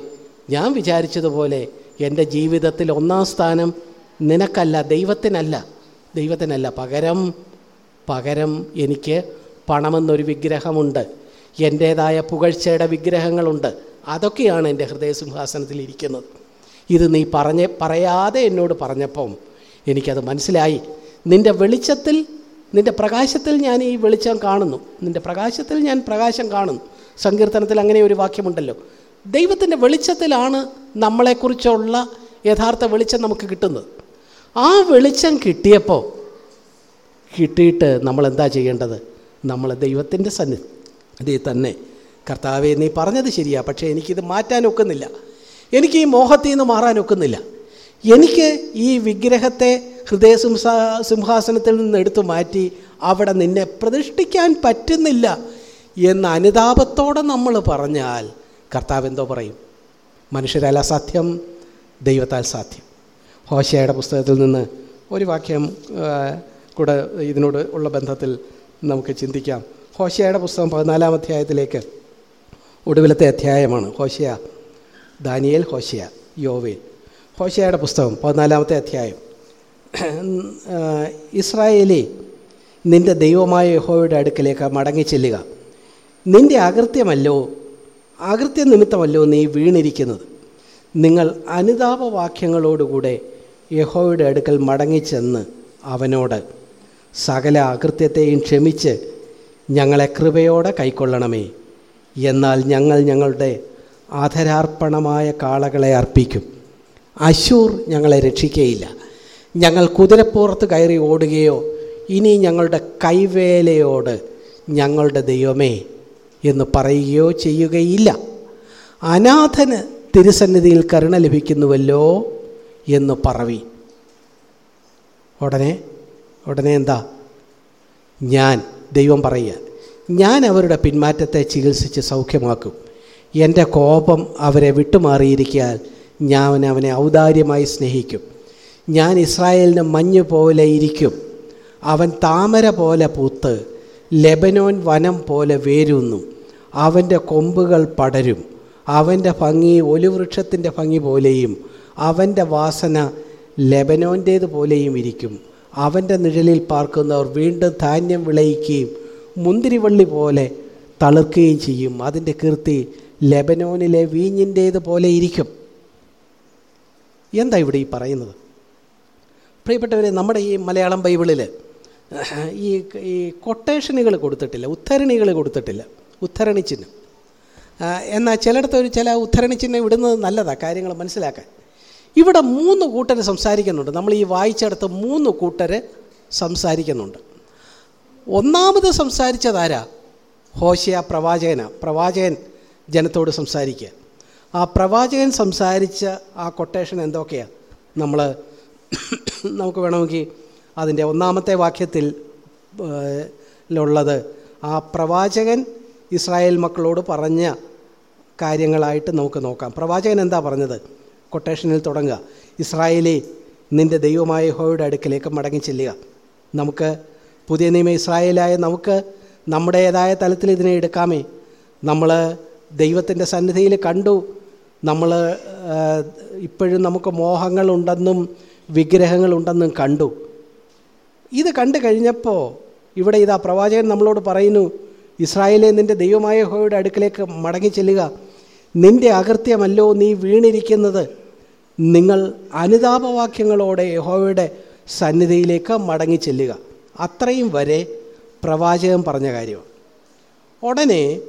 Speaker 1: ഞാൻ വിചാരിച്ചതുപോലെ എന്റെ ജീവിതത്തിൽ ഒന്നാം സ്ഥാനം നിനക്കല്ല ദൈവത്തിനല്ല. ദൈവത്തിനല്ല പകരം പകരം എനിക്ക് പണമെന്നൊരു വിഗ്രഹമുണ്ട്. എന്റേതായ പുകഴ്ചയുടെ വിഗ്രഹങ്ങളുണ്ട്. അതൊക്കെയാണ് എന്റെ ഹൃദയസിംഹാസനത്തിൽ ഇരിക്കുന്നത്. ഇത് നീ പറഞ്ഞ് പറയാതെ എന്നോട് പറഞ്ഞപ്പം എനിക്കത് മനസ്സിലായി. നിന്റെ വെളിച്ചത്തിൽ നിന്റെ പ്രകാശത്തിൽ ഞാൻ ഈ വെളിച്ചം കാണുന്നു. നിന്റെ പ്രകാശത്തിൽ ഞാൻ പ്രകാശം കാണുന്നു. സങ്കീർത്തനത്തിൽ അങ്ങനെ ഒരു വാക്യമുണ്ടല്ലോ. ദൈവത്തിന്റെ വെളിച്ചത്തിലാണ് നമ്മളെക്കുറിച്ചുള്ള യഥാർത്ഥ വെളിച്ചം നമുക്ക് കിട്ടുന്നത്. ആ വെളിച്ചം കിട്ടിയപ്പോൾ കിട്ടിയിട്ട് നമ്മൾ എന്താ ചെയ്യേണ്ടത്? നമ്മൾ ദൈവത്തിന്റെ സന്നിധി തന്നെ. കർത്താവെ നീ പറഞ്ഞത് ശരിയാണ് പക്ഷേ എനിക്കിത് മാറ്റാൻ ഒക്കുന്നില്ല എനിക്ക് ഈ മോഹത്തിൽ നിന്ന് മാറാൻ ഒക്കുന്നില്ല എനിക്ക് ഈ വിഗ്രഹത്തെ ഹൃദയ സിംഹാ സിംഹാസനത്തിൽ നിന്ന് എടുത്തു മാറ്റി അവിടെ നിന്നെ പ്രതിഷ്ഠിക്കാൻ പറ്റുന്നില്ല എന്ന അനുതാപത്തോടെ നമ്മൾ പറഞ്ഞാൽ കർത്താവ് എന്തോ പറയും? മനുഷ്യരാൽ അസാധ്യം ദൈവത്താൽ സാധ്യം. ഹോശയുടെ പുസ്തകത്തിൽ നിന്ന് ഒരു വാക്യം കൂടെ ഇതിനോട് ഉള്ള ബന്ധത്തിൽ നമുക്ക് ചിന്തിക്കാം. ഹോശയുടെ പുസ്തകം പതിനാലാം അധ്യായത്തിലേക്ക്. ഒടുവിലത്തെ അധ്യായമാണ്. ഹോശയ ദാനിയേൽ ഹോശയ യോവേൽ. ഹോശയുടെ പുസ്തകം പതിനാലാമത്തെ അധ്യായം. ഇസ്രായേലി നിന്റെ ദൈവമായ യഹോയുടെ അടുക്കലേക്ക് മടങ്ങി ചെല്ലുക. നിന്റെ അകൃത്യമല്ലോ അകൃത്യ നിമിത്തമല്ലോ നീ വീണിരിക്കുന്നത്. നിങ്ങൾ അനുതാപവാക്യങ്ങളോടുകൂടെ യഹോയുടെ അടുക്കൽ മടങ്ങിച്ചെന്ന് അവനോട് സകല അകൃത്യത്തെയും ക്ഷമിച്ച് ഞങ്ങളെ കൃപയോടെ കൈക്കൊള്ളണമേ. എന്നാൽ ഞങ്ങൾ ഞങ്ങളുടെ ആധരാർപ്പണമായ കാളകളെ അർപ്പിക്കും. അശൂർ ഞങ്ങളെ രക്ഷിക്കുകയില്ല ഞങ്ങൾ കുതിരപ്പുറത്ത് കയറി ഓടുകയോ ഇനി ഞങ്ങളുടെ കൈവേലയോട് ഞങ്ങളുടെ ദൈവമേ എന്ന് പറയുകയോ ചെയ്യുകയില്ല. അനാഥന് തിരുസന്നിധിയിൽ കരുണ ലഭിക്കുന്നുവല്ലോ എന്ന് പറവി. ഉടനെ ഉടനെ എന്താ? ഞാൻ ദൈവം പറയുക ഞാൻ അവരുടെ പിന്മാറ്റത്തെ ചികിത്സിച്ച് സൗഖ്യമാക്കും. എന്റെ കോപം അവരെ വിട്ടുമാറിയിരിക്കാൻ ഞാൻ അവനെ ഔദാര്യമായി സ്നേഹിക്കും. ഞാൻ ഇസ്രായേലിന് മഞ്ഞ് പോലെ ഇരിക്കും. അവൻ താമര പോലെ പൂത്ത് ലെബനോൻ വനം പോലെ വേരുന്നു. അവന്റെ കൊമ്പുകൾ പടരും. അവന്റെ ഭംഗി ഒലിവൃക്ഷത്തിന്റെ ഭംഗി പോലെയും അവന്റെ വാസന ലെബനോന്റേത് പോലെയും ഇരിക്കും. അവന്റെ നിഴലിൽ പാർക്കുന്നവർ വീണ്ടും ധാന്യം വിളയിക്കുകയും മുന്തിരിവള്ളി പോലെ തളിർക്കുകയും ചെയ്യും. അതിന്റെ കീർത്തി ലെബനോനിലെ വീഞ്ഞിന്റേത് പോലെ ഇരിക്കും. എന്താ ഇവിടെ ഈ പറയുന്നത്? പ്രിയപ്പെട്ടവരെ നമ്മുടെ ഈ മലയാളം ബൈബിളിൽ ഈ ഈ കൊട്ടേഷനുകൾ കൊടുത്തിട്ടില്ല ഉദ്ധരണികൾ കൊടുത്തിട്ടില്ല ഉദ്ധരണി എന്നാൽ ചിലയിടത്തൊരു ചില ഉദ്ധരണി ഇടുന്നത് നല്ലതാണ് കാര്യങ്ങൾ മനസ്സിലാക്കാൻ. ഇവിടെ മൂന്ന് കൂട്ടർ സംസാരിക്കുന്നുണ്ട്. നമ്മൾ ഈ വായിച്ചെടുത്ത് മൂന്ന് കൂട്ടർ സംസാരിക്കുന്നുണ്ട്. ഒന്നാമത് സംസാരിച്ചതാരാ ഹോശയ പ്രവാചകന. പ്രവാചകൻ ജനത്തോട് സംസാരിക്കുക. ആ പ്രവാചകൻ സംസാരിച്ച ആ കൊട്ടേഷൻ എന്തൊക്കെയാണ് നമ്മൾ നമുക്ക് വേണമെങ്കിൽ അതിന്റെ ഒന്നാമത്തെ വാക്യത്തിൽ ഉള്ളത് ആ പ്രവാചകൻ ഇസ്രായേൽ മക്കളോട് പറഞ്ഞ കാര്യങ്ങളായിട്ട് നമുക്ക് നോക്കാം. പ്രവാചകൻ എന്താ പറഞ്ഞത്? കൊട്ടേഷനിൽ തുടങ്ങുക. ഇസ്രായേലി നിന്റെ ദൈവമായ ഹോയുടെ അടുക്കിലേക്ക് മടങ്ങി ചെല്ലുക. നമുക്ക് പുതിയ നിയമ ഇസ്രായേലായ നമുക്ക് നമ്മുടേതായ തലത്തിൽ ഇതിനെ എടുക്കാമേ. നമ്മൾ ദൈവത്തിന്റെ സന്നിധിയിൽ കണ്ടു. നമ്മൾ ഇപ്പോഴും നമുക്ക് മോഹങ്ങളുണ്ടെന്നും വിഗ്രഹങ്ങളുണ്ടെന്നും കണ്ടു. ഇത് കണ്ടു കഴിഞ്ഞപ്പോൾ ഇവിടെ ഇതാ പ്രവാചകൻ നമ്മളോട് പറയുന്നു ഇസ്രായേലെ നിന്റെ ദൈവമായ ഹോയുടെ അടുക്കിലേക്ക് മടങ്ങി ചെല്ലുക. നിന്റെ അകൃത്യമല്ലോ നീ വീണിരിക്കുന്നത്. നിങ്ങൾ അനുതാപവാക്യങ്ങളോടെ യഹോവയുടെ സന്നിധിയിലേക്ക് മടങ്ങി ചെല്ലുക. അത്രയും വരെ പ്രവാചകൻ പറഞ്ഞ കാര്യമാണ് ഉടനെ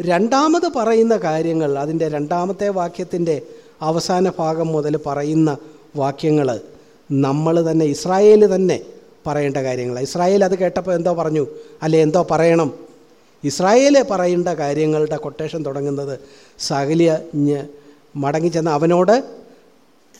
Speaker 1: രണ്ടാമത് പറയുന്ന കാര്യങ്ങൾ അതിന്റെ രണ്ടാമത്തെ വാക്യത്തിന്റെ അവസാന ഭാഗം മുതൽ പറയുന്ന വാക്യങ്ങൾ നമ്മൾ തന്നെ ഇസ്രായേൽ തന്നെ പറയേണ്ട കാര്യങ്ങൾ. ഇസ്രായേൽ അത് കേട്ടപ്പോൾ എന്തോ പറഞ്ഞു? അല്ലെ എന്തോ പറയണം? ഇസ്രായേൽ പറയേണ്ട കാര്യങ്ങളുടെ കൊട്ടേഷൻ തുടങ്ങുന്നത് സകലിയ മടങ്ങി മടങ്ങിച്ചെന്ന് അവനോട്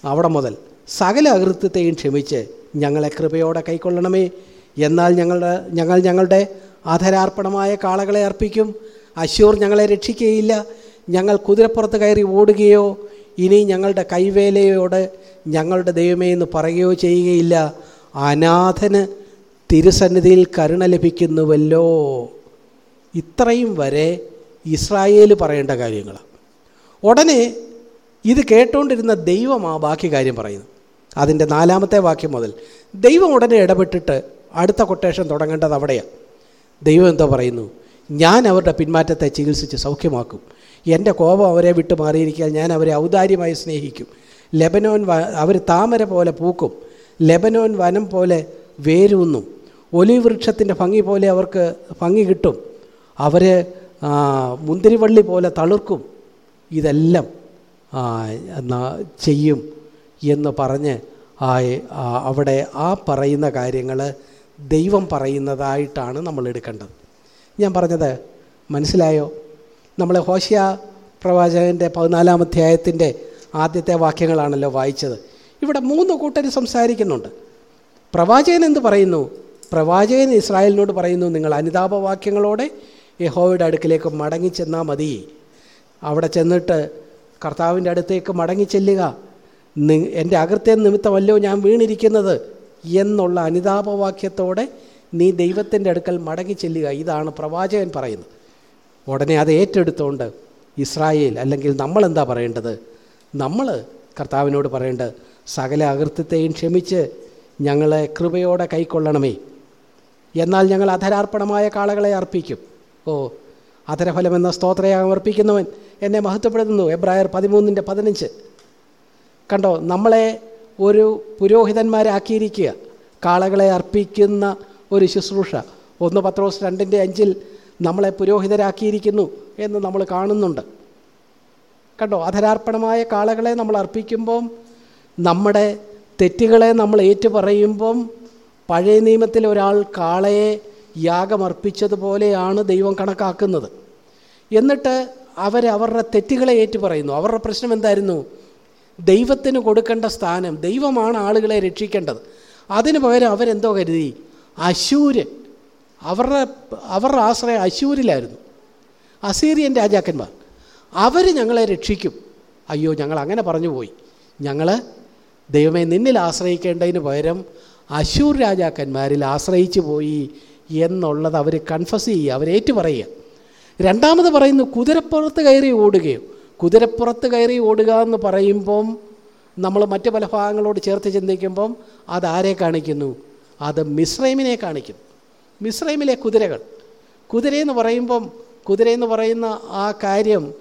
Speaker 1: അവിടെ മുതൽ സകല അകൃത്യത്തെയും ക്ഷമിച്ച് ഞങ്ങളെ കൃപയോടെ കൈക്കൊള്ളണമേ. എന്നാൽ ഞങ്ങളുടെ ഞങ്ങൾ ഞങ്ങളുടെ ആധരാർപ്പണമായ കാളകളെ അർപ്പിക്കും. അശൂർ ഞങ്ങളെ രക്ഷിക്കുകയില്ല. ഞങ്ങൾ കുതിരപ്പുറത്ത് കയറി ഓടുകയോ ഇനി ഞങ്ങളുടെ കൈവേലയോട് ഞങ്ങളുടെ ദൈവമേ എന്ന് പറയുകയോ ചെയ്യുകയില്ല. അനാഥന് തിരുസന്നിധിയിൽ കരുണ ലഭിക്കുന്നുവല്ലോ. ഇത്രയും വരെ ഇസ്രായേൽ പറയേണ്ട കാര്യങ്ങളാണ് ഉടനെ ഇത് കേട്ടുകൊണ്ടിരുന്ന ദൈവം ആ ബാക്കി കാര്യം പറയുന്നു. അതിന്റെ നാലാമത്തെ വാക്യം മുതൽ ദൈവം ഉടനെ ഇടപെട്ടിട്ട് അടുത്ത കൊട്ടേഷൻ തുടങ്ങേണ്ടത് അവിടെയാണ് ദൈവം എന്തോ പറയുന്നു ഞാൻ അവരുടെ പിന്മാറ്റത്തെ ചികിത്സിച്ച് സൗഖ്യമാക്കും. എന്റെ കോപം അവരെ വിട്ടു മാറിയിരിക്കാൻ ഞാൻ അവരെ ഔദാര്യമായി സ്നേഹിക്കും. ലെബനോൻ അവർ താമര പോലെ പൂക്കും. ലെബനോൻ വനം പോലെ വേരൂന്നും. ഒലിവ് വൃക്ഷത്തിന്റെ ഭംഗി പോലെ അവർക്ക് ഭംഗി കിട്ടും. അവർ മുന്തിരിവള്ളി പോലെ തളിർക്കും. ഇതെല്ലാം ചെയ്യും എന്ന് പറഞ്ഞ് അവിടെ ആ പറയുന്ന കാര്യങ്ങൾ ദൈവം പറയുന്നതായിട്ടാണ് നമ്മൾ എടുക്കേണ്ടത്. ഞാൻ പറഞ്ഞത് മനസ്സിലായോ? നമ്മൾ ഹോഷ്യ പ്രവാചകന്റെ പതിനാലാം അധ്യായത്തിന്റെ ആദ്യത്തെ വാക്യങ്ങളാണല്ലോ വായിച്ചത്. ഇവിടെ മൂന്ന് കൂട്ടർ സംസാരിക്കുന്നുണ്ട്. പ്രവാചകൻ എന്ത് പറയുന്നു? പ്രവാചകൻ ഇസ്രായേലിനോട് പറയുന്നു നിങ്ങൾ അനുതാപവാക്യങ്ങളോടെ യഹോവയുടെ അടുക്കിലേക്ക് മടങ്ങി ചെന്നാൽ മതി. അവിടെ ചെന്നിട്ട് കർത്താവിന്റെ അടുത്തേക്ക് മടങ്ങി ചെല്ലുക. നി- എന്റെ അകൃത്യ നിമിത്തമല്ലോ ഞാൻ വീണിരിക്കുന്നത് എന്നുള്ള അനുതാപവാക്യത്തോടെ നീ ദൈവത്തിന്റെ അടുക്കൽ മടങ്ങി ചെല്ലുക. ഇതാണ് പ്രവാചകൻ പറയുന്നത്. ഉടനെ അത് ഏറ്റെടുത്തുകൊണ്ട് ഇസ്രായേൽ അല്ലെങ്കിൽ നമ്മൾ എന്താ പറയേണ്ടത്? നമ്മൾ കർത്താവിനോട് പറയേണ്ടത് സകല അകൃത്യത്തെയും ക്ഷമിച്ച് ഞങ്ങളെ കൃപയോടെ കൈക്കൊള്ളണമേ. എന്നാൽ ഞങ്ങൾ അധരാർപ്പണമായ കാളകളെ അർപ്പിക്കും. ഓ അധരഫലം എന്ന സ്തോത്രയാഗം അർപ്പിക്കുന്നവൻ എന്നെ മഹത്വപ്പെടുത്തുന്നു. എബ്രായർ പതിമൂന്നിന്റെ പതിനഞ്ച്. കണ്ടോ നമ്മളെ ഒരു പുരോഹിതന്മാരാക്കിയിരിക്കുക. കാളകളെ അർപ്പിക്കുന്ന ഒരു ശുശ്രൂഷ. ഒന്ന് പത്രോസ് രണ്ടിന്റെ അഞ്ചിൽ നമ്മളെ പുരോഹിതരാക്കിയിരിക്കുന്നു എന്ന് നമ്മൾ കാണുന്നുണ്ട്. കണ്ടോ അധരാർപ്പണമായ കാളകളെ നമ്മൾ അർപ്പിക്കുമ്പം നമ്മുടെ തെറ്റുകളെ നമ്മൾ ഏറ്റുപറയുമ്പം പഴയ നിയമത്തിൽ ഒരാൾ കാളയെ യാഗമർപ്പിച്ചതുപോലെയാണ് ദൈവം കണക്കാക്കുന്നത്. എന്നിട്ട് അവർ അവരുടെ തെറ്റുകളെ ഏറ്റുപറയുന്നു അവരുടെ പ്രശ്നം എന്തായിരുന്നു? ദൈവത്തിന് കൊടുക്കേണ്ട സ്ഥാനം ദൈവമാണ് ആളുകളെ രക്ഷിക്കേണ്ടത്. അതിന് പകരം അവരെന്തോ കരുതി? അശൂര് അവരുടെ അവരുടെ ആശ്രയം അശൂരിലായിരുന്നു അസീറിയൻ രാജാക്കന്മാർ. അവർ ഞങ്ങളെ രക്ഷിക്കും. അയ്യോ ഞങ്ങൾ അങ്ങനെ പറഞ്ഞു പോയി. ഞങ്ങൾ ദൈവമേ നിന്നിൽ ആശ്രയിക്കേണ്ടതിന് പകരം അശൂർ രാജാക്കന്മാരിൽ ആശ്രയിച്ചു പോയി എന്നുള്ളത് അവർ കൺഫസ് ചെയ്യുക അവരേറ്റു പറയുക. രണ്ടാമത് പറയുന്നു കുതിരപ്പുറത്ത് കയറി ഓടുകയോ. കുതിരപ്പുറത്ത് കയറി ഓടുക എന്ന് പറയുമ്പം നമ്മൾ മറ്റു പല ഭാഗങ്ങളോട് ചേർത്ത് ചിന്തിക്കുമ്പം അതാരെ കാണിക്കുന്നു? അത് മിശ്രൈമിനെ കാണിക്കുന്നു. മിശ്രൈമിലെ കുതിരകൾ. കുതിരയെന്ന് പറയുമ്പം കുതിരയെന്ന് പറയുന്ന ആ കാര്യം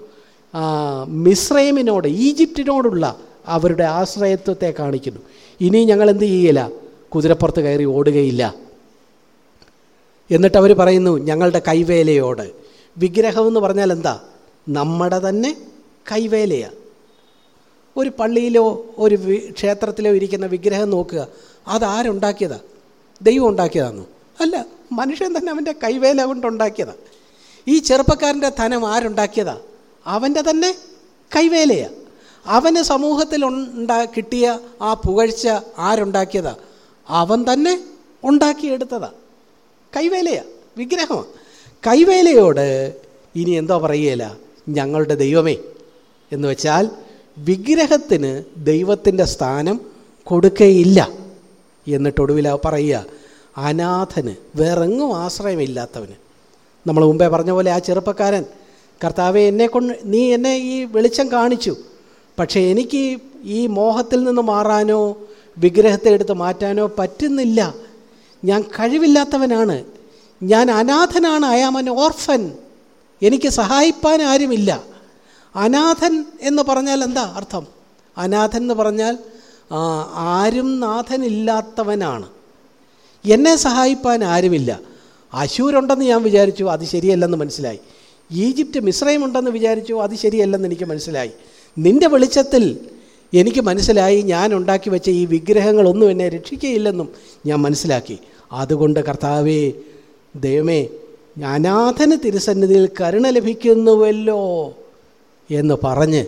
Speaker 1: മിശ്രൈമിനോട് ഈജിപ്തിനോടുള്ള അവരുടെ ആശ്രയത്വത്തെ കാണിക്കുന്നു. ഇനി ഞങ്ങൾ എന്ത് ചെയ്യില്ല? കുതിരപ്പുറത്ത് കയറി ഓടുകയില്ല. എന്നിട്ട് അവർ പറയുന്നു ഞങ്ങളുടെ കൈവേലയോട്. വിഗ്രഹം എന്ന് പറഞ്ഞാൽ എന്താ? നമ്മുടെ തന്നെ കൈവേലയാണ് ഒരു പള്ളിയിലോ ഒരു ക്ഷേത്രത്തിലോ ഇരിക്കുന്ന വിഗ്രഹം നോക്കുക. അതാരുണ്ടാക്കിയതാ? ദൈവം ഉണ്ടാക്കിയതാണോ അല്ല മനുഷ്യൻ തന്നെ അവന്റെ കൈവേല കൊണ്ടുണ്ടാക്കിയതാണ് ഈ ചെറുപ്പക്കാരന്റെ ധനം ആരുണ്ടാക്കിയതാ? അവന്റെ തന്നെ കൈവേലയാണ് അവന് സമൂഹത്തിൽ ഉണ്ടാ കിട്ടിയ ആ പുകഴ്ച ആരുണ്ടാക്കിയതാ? അവൻ തന്നെ ഉണ്ടാക്കിയെടുത്തതാ. കൈവേലയാ വിഗ്രഹമാണ് കൈവേലയോട് ഇനി എന്തോ പറയുകയില്ല ഞങ്ങളുടെ ദൈവമേ. എന്ന് വെച്ചാൽ വിഗ്രഹത്തിന് ദൈവത്തിന്റെ സ്ഥാനം കൊടുക്കുകയില്ല എന്നിട്ടൊടുവിൽ പറയുക അനാഥന് വേറെങ്ങും ആശ്രയമില്ലാത്തവന്. നമ്മൾ മുമ്പേ പറഞ്ഞ പോലെ ആ ചെറുപ്പക്കാരൻ കർത്താവെ എന്നെ കൊണ്ട് നീ എന്നെ ഈ വെളിച്ചം കാണിച്ചു. പക്ഷേ എനിക്ക് ഈ മോഹത്തിൽ നിന്ന് മാറാനോ വിഗ്രഹത്തെ എടുത്ത് മാറ്റാനോ പറ്റുന്നില്ല. ഞാൻ കഴിവില്ലാത്തവനാണ്. ഞാൻ അനാഥനാണ് അയാമൻ ഓർഫൻ എനിക്ക് സഹായിപ്പാൻ ആരുമില്ല. അനാഥൻ എന്ന് പറഞ്ഞാൽ എന്താ അർത്ഥം? അനാഥൻ എന്ന് പറഞ്ഞാൽ ആരും നാഥനില്ലാത്തവനാണ്. എന്നെ സഹായിപ്പാൻ ആരുമില്ല. അശൂരുണ്ടെന്ന് ഞാൻ വിചാരിച്ചു അത് ശരിയല്ലെന്ന് മനസ്സിലായി. ഈജിപ്റ്റ് മിശ്രയും ഉണ്ടെന്ന് വിചാരിച്ചു അത് ശരിയല്ലെന്ന് എനിക്ക് മനസ്സിലായി. നിന്റെ വെളിച്ചത്തിൽ എനിക്ക് മനസ്സിലായി ഞാൻ ഉണ്ടാക്കി വെച്ച ഈ വിഗ്രഹങ്ങളൊന്നും എന്നെ രക്ഷിക്കുകയില്ലെന്നും ഞാൻ മനസ്സിലാക്കി. അതുകൊണ്ട് കർത്താവേ ദൈവമേ അനാഥന് തിരുസന്നിധിയിൽ കരുണ ലഭിക്കുന്നുവല്ലോ എന്ന് പറഞ്ഞ്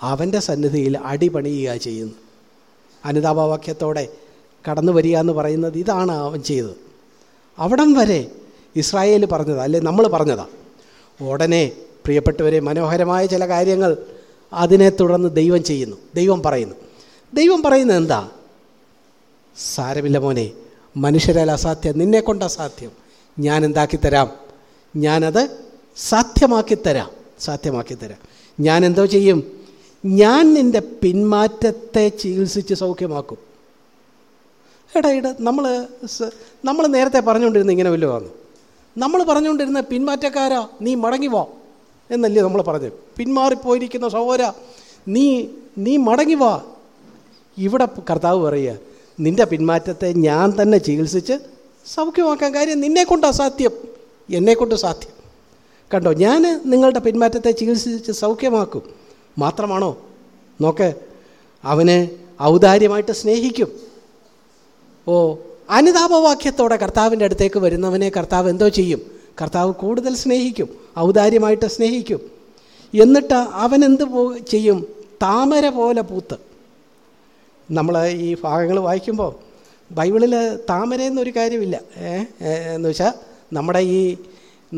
Speaker 1: അവന്റെ സന്നിധിയിൽ അടിപണിയുക ചെയ്യുന്നു. അനുതാപവാക്യത്തോടെ കടന്നു വരിക എന്ന് പറയുന്നത് ഇതാണ് അവൻ ചെയ്തത്. അവിടം വരെ ഇസ്രായേൽ പറഞ്ഞതാ അല്ലെ നമ്മൾ പറഞ്ഞതാ. ഉടനെ പ്രിയപ്പെട്ടവരെ മനോഹരമായ ചില കാര്യങ്ങൾ അതിനെ തുടർന്ന് ദൈവം ചെയ്യുന്നു. ദൈവം പറയുന്നു. ദൈവം പറയുന്നത് എന്താ? സാരമില്ല മോനെ മനുഷ്യരാൽ അസാധ്യം നിന്നെ കൊണ്ട് അസാധ്യം. ഞാൻ എന്താക്കി തരാം ഞാനത് സാധ്യമാക്കി തരാം സാധ്യമാക്കി തരാം ഞാൻ എന്തോ ചെയ്യും? ഞാൻ നിന്റെ പിന്മാറ്റത്തെ ചികിത്സിച്ച് സൗഖ്യമാക്കും. എടാ ഇട നമ്മൾ നമ്മൾ നേരത്തെ പറഞ്ഞുകൊണ്ടിരുന്ന ഇങ്ങനെ വല്ലതും വന്നു നമ്മൾ പറഞ്ഞുകൊണ്ടിരുന്ന പിന്മാറ്റക്കാരാ നീ മടങ്ങി വാ എന്നല്ലേ നമ്മൾ പറഞ്ഞു പിന്മാറിപ്പോയിരിക്കുന്ന സഹോര നീ നീ മടങ്ങി വാ. ഇവിടെ കർത്താവ് പറയുക നിന്റെ പിന്മാറ്റത്തെ ഞാൻ തന്നെ ചികിത്സിച്ച് സൗഖ്യമാക്കാൻ കാര്യം നിന്നെക്കൊണ്ട് അസാധ്യം എന്നെക്കൊണ്ട് സാധ്യം. കണ്ടോ ഞാൻ നിങ്ങളുടെ പിന്മാറ്റത്തെ ചികിത്സിച്ച് സൗഖ്യമാക്കും. മാത്രമാണോ? നോക്ക് അവനെ ഔദാര്യമായിട്ട് സ്നേഹിക്കും. ഓ അനുതാപവാക്യത്തോടെ കർത്താവിന്റെ അടുത്തേക്ക് വരുന്നവനെ കർത്താവ് എന്തോ ചെയ്യും? കർത്താവ് കൂടുതൽ സ്നേഹിക്കും ഔദാര്യമായിട്ട് സ്നേഹിക്കും. എന്നിട്ട് പോ ചെയ്യും? താമര പോലെ പൂത്ത്. നമ്മൾ ഈ ഭാഗങ്ങൾ വായിക്കുമ്പോൾ ബൈബിളിൽ താമര എന്നൊരു കാര്യമില്ല എന്ന് വെച്ചാൽ നമ്മുടെ ഈ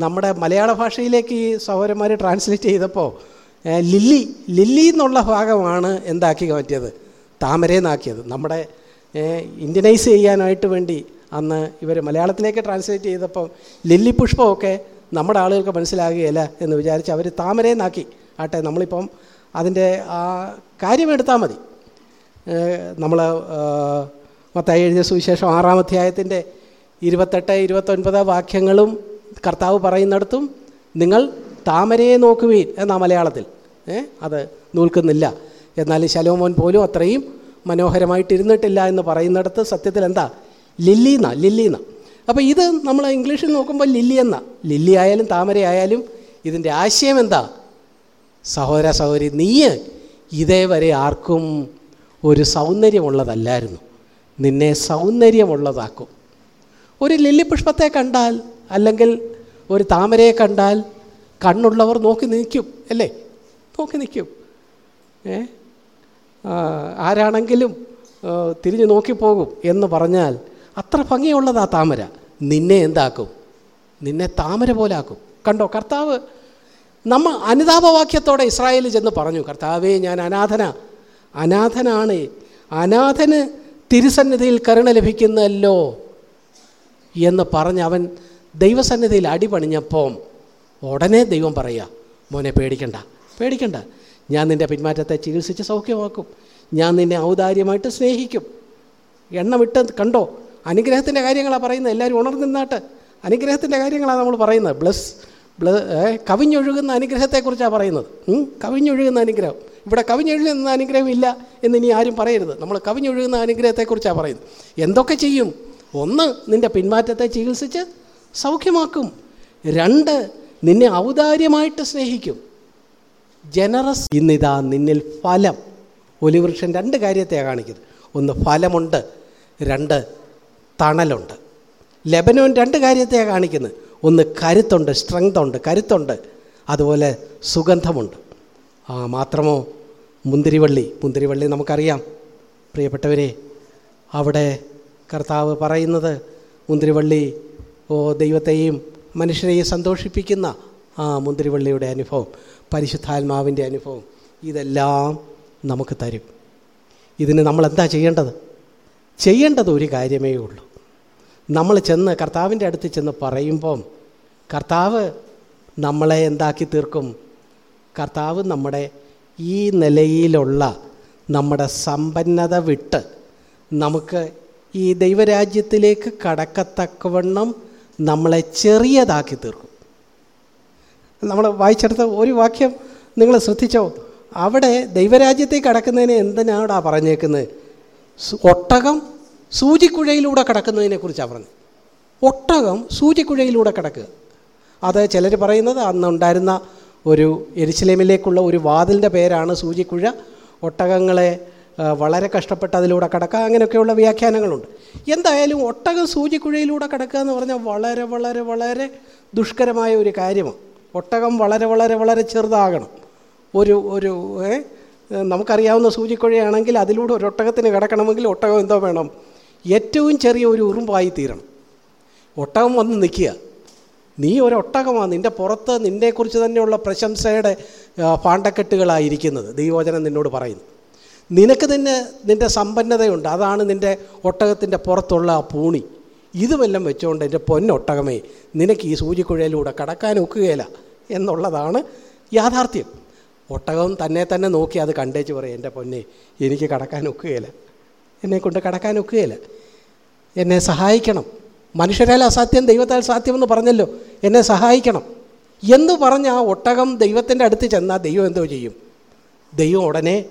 Speaker 1: നമ്മുടെ മലയാള ഭാഷയിലേക്ക് ഈ സഹോദരന്മാർ ട്രാൻസ്ലേറ്റ് ചെയ്തപ്പോൾ ലില്ലി ലില്ലി എന്നുള്ള ഭാഗമാണ് എന്താക്കി മാറ്റിയത് താമരയെന്നാക്കിയത്. നമ്മുടെ ഇന്ത്യനൈസ് ചെയ്യാനായിട്ട് വേണ്ടി അന്ന് ഇവർ മലയാളത്തിലേക്ക് ട്രാൻസ്ലേറ്റ് ചെയ്തപ്പോൾ ലില്ലി പുഷ്പമൊക്കെ നമ്മുടെ ആളുകൾക്ക് മനസ്സിലാകുകയില്ല എന്ന് വിചാരിച്ച് അവർ താമരയെന്നാക്കി. ആട്ടെ നമ്മളിപ്പം അതിന്റെ ആ കാര്യം എടുത്താൽ മതി. നമ്മൾ മത്തായി എഴുതിയ സുവിശേഷം ആറാം അധ്യായത്തിന്റെ ഇരുപത്തെട്ട് ഇരുപത്തൊൻപത് വാക്യങ്ങളും കർത്താവ് പറയുന്നിടത്തും നിങ്ങൾ താമരയെ നോക്കുവീൻ എന്നാ മലയാളത്തിൽ. അത് നൂൽക്കുന്നില്ല. എന്നാൽ ശലോമോൻ പോലും അത്രയും മനോഹരമായിട്ട് ഇരുന്നിട്ടില്ല എന്ന് പറയുന്നിടത്ത് സത്യത്തിൽ എന്താ? ലില്ലിന്ന ലില്ലിന്ന. അപ്പോൾ ഇത് നമ്മൾ ഇംഗ്ലീഷിൽ നോക്കുമ്പോൾ ലില്ലി എന്ന. ലില്ലി ആയാലും താമര ആയാലും ഇതിന്റെ ആശയം എന്താ? സഹോദര സഹോദരി നീ ഇതേവരെ ആർക്കും ഒരു സൗന്ദര്യമുള്ളതല്ലായിരുന്നു. നിന്നെ സൗന്ദര്യമുള്ളതാക്കും. ഒരു ലില്ലി പുഷ്പത്തെ കണ്ടാൽ അല്ലെങ്കിൽ ഒരു താമരയെ കണ്ടാൽ കണ്ണുള്ളവർ നോക്കി നിൽക്കും അല്ലേ? നോക്കി നിൽക്കും. ഏ? ആരാണെങ്കിലും തിരിഞ്ഞു നോക്കിപ്പോകും എന്ന് പറഞ്ഞാൽ അത്ര ഭംഗിയുള്ളതാ താമര. നിന്നെ എന്താക്കും? നിന്നെ താമര പോലെ ആക്കും കണ്ടോ കർത്താവ് നമ്മ അനുതാപവാക്യത്തോടെ ഇസ്രായേലിൽ ചെന്ന് പറഞ്ഞു കർത്താവേ ഞാൻ അനാഥന. അനാഥനാണ്. അനാഥന് തിരുസന്നിധിയിൽ കരുണ ലഭിക്കുന്നല്ലോ എന്ന് പറഞ്ഞ് അവൻ ദൈവസന്നിധിയിൽ അടിപണിഞ്ഞപ്പോൾ ഉടനെ ദൈവം പറയുക മോനെ പേടിക്കണ്ട പേടിക്കണ്ട. ഞാൻ നിന്റെ പിന്മാറ്റത്തെ ചികിത്സിച്ച് സൗഖ്യമാക്കും. ഞാൻ നിന്നെ ഔദാര്യമായിട്ട് സ്നേഹിക്കും. എണ്ണ വിട്ട് കണ്ടോ? അനുഗ്രഹത്തിന്റെ കാര്യങ്ങളാണ് പറയുന്നത്. എല്ലാവരും ഉണർന്നിന്നാട്ട് അനുഗ്രഹത്തിന്റെ കാര്യങ്ങളാണ് നമ്മൾ പറയുന്നത്. ബ്ലസ് ബ്ല കവിഞ്ഞൊഴുകുന്ന അനുഗ്രഹത്തെക്കുറിച്ചാണ് പറയുന്നത്. കവിഞ്ഞൊഴുകുന്ന അനുഗ്രഹം. ഇവിടെ കവിഞ്ഞൊഴുകുന്ന അനുഗ്രഹം ഇല്ല എന്ന് ഇനി ആരും പറയരുത്. നമ്മൾ കവിഞ്ഞൊഴുകുന്ന അനുഗ്രഹത്തെക്കുറിച്ചാണ് പറയുന്നത്. എന്തൊക്കെ ചെയ്യും? ഒന്ന് നിന്റെ പിന്മാറ്റത്തെ ചികിത്സിച്ച് സൗഖ്യമാക്കും. രണ്ട് നിന്നെ ഔദാര്യമായിട്ട് സ്നേഹിക്കും. ജനറസ് ഇന്നിതാ നിന്നിൽ ഫലം. ഒലിവൃക്ഷൻ രണ്ട് കാര്യത്തെയാണ് കാണിക്കുന്നത്. ഒന്ന് ഫലമുണ്ട്. രണ്ട് തണലുണ്ട്. ലെബനോൻ രണ്ട് കാര്യത്തെയാണ് കാണിക്കുന്നത്. ഒന്ന് കരുത്തുണ്ട് സ്ട്രെങ്ത് ഉണ്ട് കരുത്തുണ്ട്. അതുപോലെ സുഗന്ധമുണ്ട്. ആ മാത്രമോ മുന്തിരിവള്ളി. മുന്തിരിവള്ളി നമുക്കറിയാം. പ്രിയപ്പെട്ടവരെ അവിടെ കർത്താവ് പറയുന്നത് മുന്തിരിവള്ളി ഓ ദൈവത്തെയും മനുഷ്യരെയും സന്തോഷിപ്പിക്കുന്ന ആ മുന്തിരിവള്ളിയുടെ അനുഭവം പരിശുദ്ധാത്മാവിന്റെ അനുഭവം ഇതെല്ലാം നമുക്ക് തരും. ഇതിന് നമ്മൾ എന്താ ചെയ്യേണ്ടത്? ചെയ്യേണ്ടത് ഒരു കാര്യമേ ഉള്ളൂ. നമ്മൾ ചെന്ന് കർത്താവിന്റെ അടുത്ത് ചെന്ന് പറയുമ്പം കർത്താവ് നമ്മളെ എന്താക്കി തീർക്കും? കർത്താവ് നമ്മുടെ ഈ നിലയിലുള്ള നമ്മുടെ സമ്പന്നത വിട്ട് നമുക്ക് ഈ ദൈവരാജ്യത്തിലേക്ക് കടക്കത്തക്കവണ്ണം നമ്മളെ ചെറിയതാക്കി തീർക്കും. നമ്മൾ വായിച്ചെടുത്ത ഒരു വാക്യം നിങ്ങൾ ശ്രദ്ധിച്ചോ? അവിടെ ദൈവരാജ്യത്തേക്ക് കടക്കുന്നതിന് എന്തിനാടാ പറഞ്ഞേക്കുന്നത് ഒട്ടകം സൂചിക്കുഴയിലൂടെ കടക്കുന്നതിനെ കുറിച്ചാണ് പറഞ്ഞത് ഒട്ടകം സൂചിക്കുഴയിലൂടെ കിടക്കുക. അത് ചിലർ പറയുന്നത് അന്നുണ്ടായിരുന്ന ഒരു എരിശിലേമിലേക്കുള്ള ഒരു വാതിലിന്റെ പേരാണ് സൂചിക്കുഴ. ഒട്ടകങ്ങളെ വളരെ കഷ്ടപ്പെട്ട് അതിലൂടെ കടക്കുക. അങ്ങനെയൊക്കെയുള്ള വ്യാഖ്യാനങ്ങളുണ്ട്. എന്തായാലും ഒട്ടകം സൂചിക്കുഴയിലൂടെ കടക്കുക എന്ന് പറഞ്ഞാൽ വളരെ വളരെ വളരെ ദുഷ്കരമായ ഒരു കാര്യമാണ്. ഒട്ടകം വളരെ വളരെ വളരെ ചെറുതാകണം. ഒരു ഒരു നമുക്കറിയാവുന്ന സൂചിക്കുഴയാണെങ്കിൽ അതിലൂടെ ഒരു ഒട്ടകത്തിന് കിടക്കണമെങ്കിൽ ഒട്ടകം എന്തോ വേണം. ഏറ്റവും ചെറിയ ഒരു ഉറുമ്പായി തീരണം. ഒട്ടകം വന്ന് നിൽക്കുക. നീ ഒരൊട്ടകമാണ് നിന്റെ പുറത്ത് നിന്നെക്കുറിച്ച് തന്നെയുള്ള പ്രശംസയുടെ പാണ്ടക്കെട്ടുകളായിരിക്കുന്നത് ദൈവവചനം നിന്നോട് പറയുന്നു. നിനക്ക് തന്നെ നിന്റെ സമ്പന്നതയുണ്ട്. അതാണ് നിന്റെ ഒട്ടകത്തിന്റെ പുറത്തുള്ള ആ പൂണി. ഇതുമെല്ലാം വെച്ചുകൊണ്ട് എന്റെ പൊന്നൊട്ടകമേ നിനക്ക് ഈ സൂചിക്കുഴയിലൂടെ കടക്കാൻ ഒക്കുകയില്ല എന്നുള്ളതാണ് യാഥാർത്ഥ്യം. ഒട്ടകം തന്നെ തന്നെ നോക്കി അത് കണ്ടേച്ച് പറയും എന്റെ പൊന്നെ എനിക്ക് കടക്കാൻ ഒക്കുകയില്ല. എന്നെ കൊണ്ട് കടക്കാൻ ഒക്കുകയില്ല. എന്നെ സഹായിക്കണം. മനുഷ്യരാൽ അസാധ്യം ദൈവത്താൽ സാധ്യമെന്ന് പറഞ്ഞല്ലോ. എന്നെ സഹായിക്കണം. എന്ന് പറഞ്ഞ ആ ഒട്ടകം ദൈവത്തിന്റെ അടുത്ത് ചെന്നാൽ ദൈവം എന്തോ ചെയ്യും? ദൈവം ഉടനെ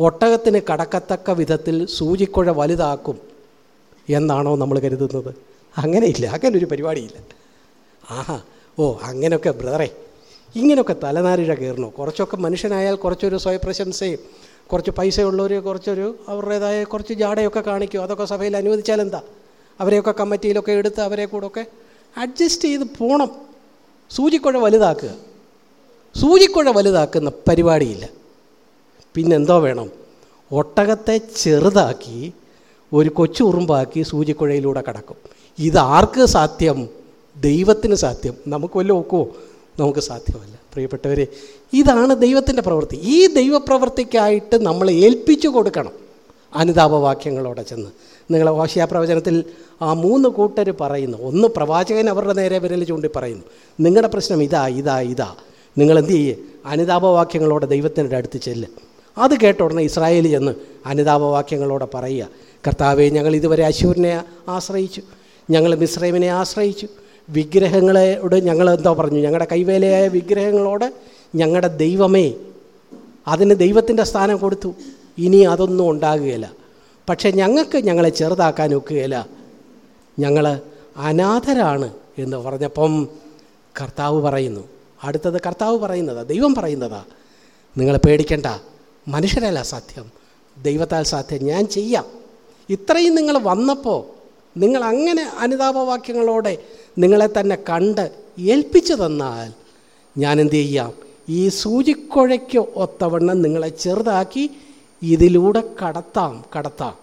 Speaker 1: ഒട്ടകത്തിന് കടക്കത്തക്ക വിധത്തിൽ സൂചിക്കുഴ വലുതാക്കും എന്നാണോ നമ്മൾ കരുതുന്നത്. അങ്ങനെയില്ല അങ്ങനെ ഒരു പരിപാടിയില്ല. ആഹാ ഓ അങ്ങനെയൊക്കെ ബ്രദറേ ഇങ്ങനെയൊക്കെ തലനാരിഴ കയറണോ? കുറച്ചൊക്കെ മനുഷ്യനായാൽ കുറച്ചൊരു സ്വയപ്രശംസയും കുറച്ച് പൈസയുള്ളവർ കുറച്ചൊരു അവരുടേതായ കുറച്ച് ജാടയൊക്കെ കാണിക്കും. അതൊക്കെ സഭയിൽ അനുവദിച്ചാൽ എന്താ? അവരെയൊക്കെ കമ്മിറ്റിയിലൊക്കെ എടുത്ത് അവരെ കൂടെയൊക്കെ അഡ്ജസ്റ്റ് ചെയ്ത് പോകണം സൂചിക്കുഴ വലുതാക്കുക. സൂചിക്കുഴ വലുതാക്കുന്ന പരിപാടിയില്ല. പിന്നെന്തോ വേണം? ഒട്ടകത്തെ ചെറുതാക്കി ഒരു കൊച്ചു ഉറുമ്പാക്കി സൂചിക്കുഴയിലൂടെ കടക്കും. ഇതാർക്ക് സാധ്യം? ദൈവത്തിന് സാധ്യം. നമുക്ക് വല്ല ഒക്കുമോ നമുക്ക് സാധ്യമല്ല. പ്രിയപ്പെട്ടവരെ ഇതാണ് ദൈവത്തിന്റെ പ്രവൃത്തി. ഈ ദൈവപ്രവൃത്തിക്കായിട്ട് നമ്മൾ ഏൽപ്പിച്ചു കൊടുക്കണം. അനുതാപവാക്യങ്ങളോടെ ചെന്ന്. നിങ്ങൾ പ്രവചനത്തിൽ ആ മൂന്ന് കൂട്ടർ പറയുന്നു. ഒന്ന് പ്രവാചകൻ അവരുടെ നേരെ വിരൽ ചൂണ്ടി പറയുന്നു. നിങ്ങളുടെ പ്രശ്നം ഇതാ ഇതാ ഇതാ. നിങ്ങൾ എന്ത് ചെയ്യേ? അനുതാപവാക്യങ്ങളോടെ ദൈവത്തിന്റെ അടുത്ത് ചെല്ല്. അത് കേട്ട ഉടനെ ഇസ്രായേൽ ചെന്ന് അനുതാപവാക്യങ്ങളോടെ പറയുക. കർത്താവെ ഞങ്ങൾ ഇതുവരെ അശൂരിനെ ആശ്രയിച്ചു. ഞങ്ങൾ മിശ്രൈമിനെ ആശ്രയിച്ചു. വിഗ്രഹങ്ങളോട് ഞങ്ങൾ എന്തോ പറഞ്ഞു. ഞങ്ങളുടെ കൈവേലയായ വിഗ്രഹങ്ങളോട് ഞങ്ങളുടെ ദൈവമേ അതിന് ദൈവത്തിന്റെ സ്ഥാനം കൊടുത്തു. ഇനി അതൊന്നും ഉണ്ടാകുകയില്ല. പക്ഷേ ഞങ്ങൾക്ക് ഞങ്ങളെ ചെറുതാക്കാൻ ഒക്കുകയില്ല. ഞങ്ങൾ അനാഥരാണ് എന്ന് പറഞ്ഞപ്പം കർത്താവ് പറയുന്നു. അടുത്തത് കർത്താവ് പറയുന്നതാ ദൈവം പറയുന്നതാ. നിങ്ങൾ പേടിക്കണ്ട മനുഷ്യരല്ല സാധ്യം ദൈവത്താൽ സാധ്യം. ഞാൻ ചെയ്യാം. ഇത്രയും നിങ്ങൾ വന്നപ്പോൾ നിങ്ങൾ അങ്ങനെ അനുതാപവാക്യങ്ങളോടെ നിങ്ങളെ തന്നെ കണ്ട് ഏൽപ്പിച്ചു തന്നാൽ ഞാൻ എന്ത് ചെയ്യാം? ഈ സൂചിക്കുഴയ്ക്ക് ഒത്തവണ്ണം നിങ്ങളെ ചെറുതാക്കി ഇതിലൂടെ കടത്താം കടത്താം.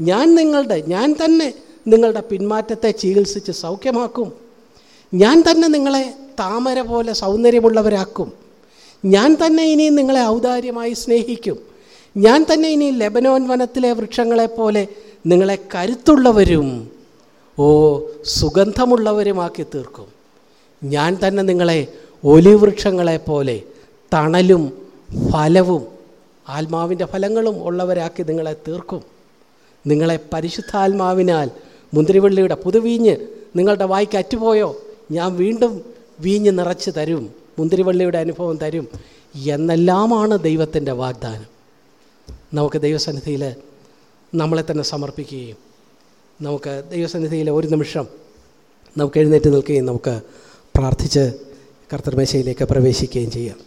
Speaker 1: ഞാൻ നിങ്ങളുടെ ഞാൻ തന്നെ നിങ്ങളുടെ പിന്മാറ്റത്തെ ചികിത്സിച്ച് സൗഖ്യമാക്കും. ഞാൻ തന്നെ നിങ്ങളെ താമര പോലെ സൗന്ദര്യമുള്ളവരാക്കും. ഞാൻ തന്നെ ഇനി നിങ്ങളെ ഔദാര്യമായി സ്നേഹിക്കും. ഞാൻ തന്നെ ഇനി ലെബനോൻ വനത്തിലെ വൃക്ഷങ്ങളെപ്പോലെ നിങ്ങളെ കരുത്തുള്ളവരും ഓ സുഗന്ധമുള്ളവരുമാക്കി തീർക്കും ഞാൻ തന്നെ നിങ്ങളെ ഒലിവൃക്ഷങ്ങളെപ്പോലെ തണലും ഫലവും ആത്മാവിന്റെ ഫലങ്ങളും ഉള്ളവരാക്കി നിങ്ങളെ തീർക്കും. നിങ്ങളെ പരിശുദ്ധാത്മാവിനാൽ മുന്തിരിവള്ളിയുടെ പുതുവീഞ്ഞ് നിങ്ങളുടെ വായിക്ക് അറ്റുപോയോ? ഞാൻ വീണ്ടും വീഞ്ഞ് നിറച്ച് തരും മുന്തിരിവള്ളിയുടെ അനുഭവം തരും എന്നെല്ലാമാണ് ദൈവത്തിന്റെ വാഗ്ദാനം. നമുക്ക് ദൈവസന്നിധിയിൽ നമ്മളെ തന്നെ സമർപ്പിക്കുകയും നമുക്ക് ദൈവസന്നിധിയിൽ ഒരു നിമിഷം നമുക്ക് എഴുന്നേറ്റ് നിൽക്കുകയും നമുക്ക് പ്രാർത്ഥിച്ച് കർത്തർമേശയിലേക്ക് പ്രവേശിക്കുകയും ചെയ്യാം.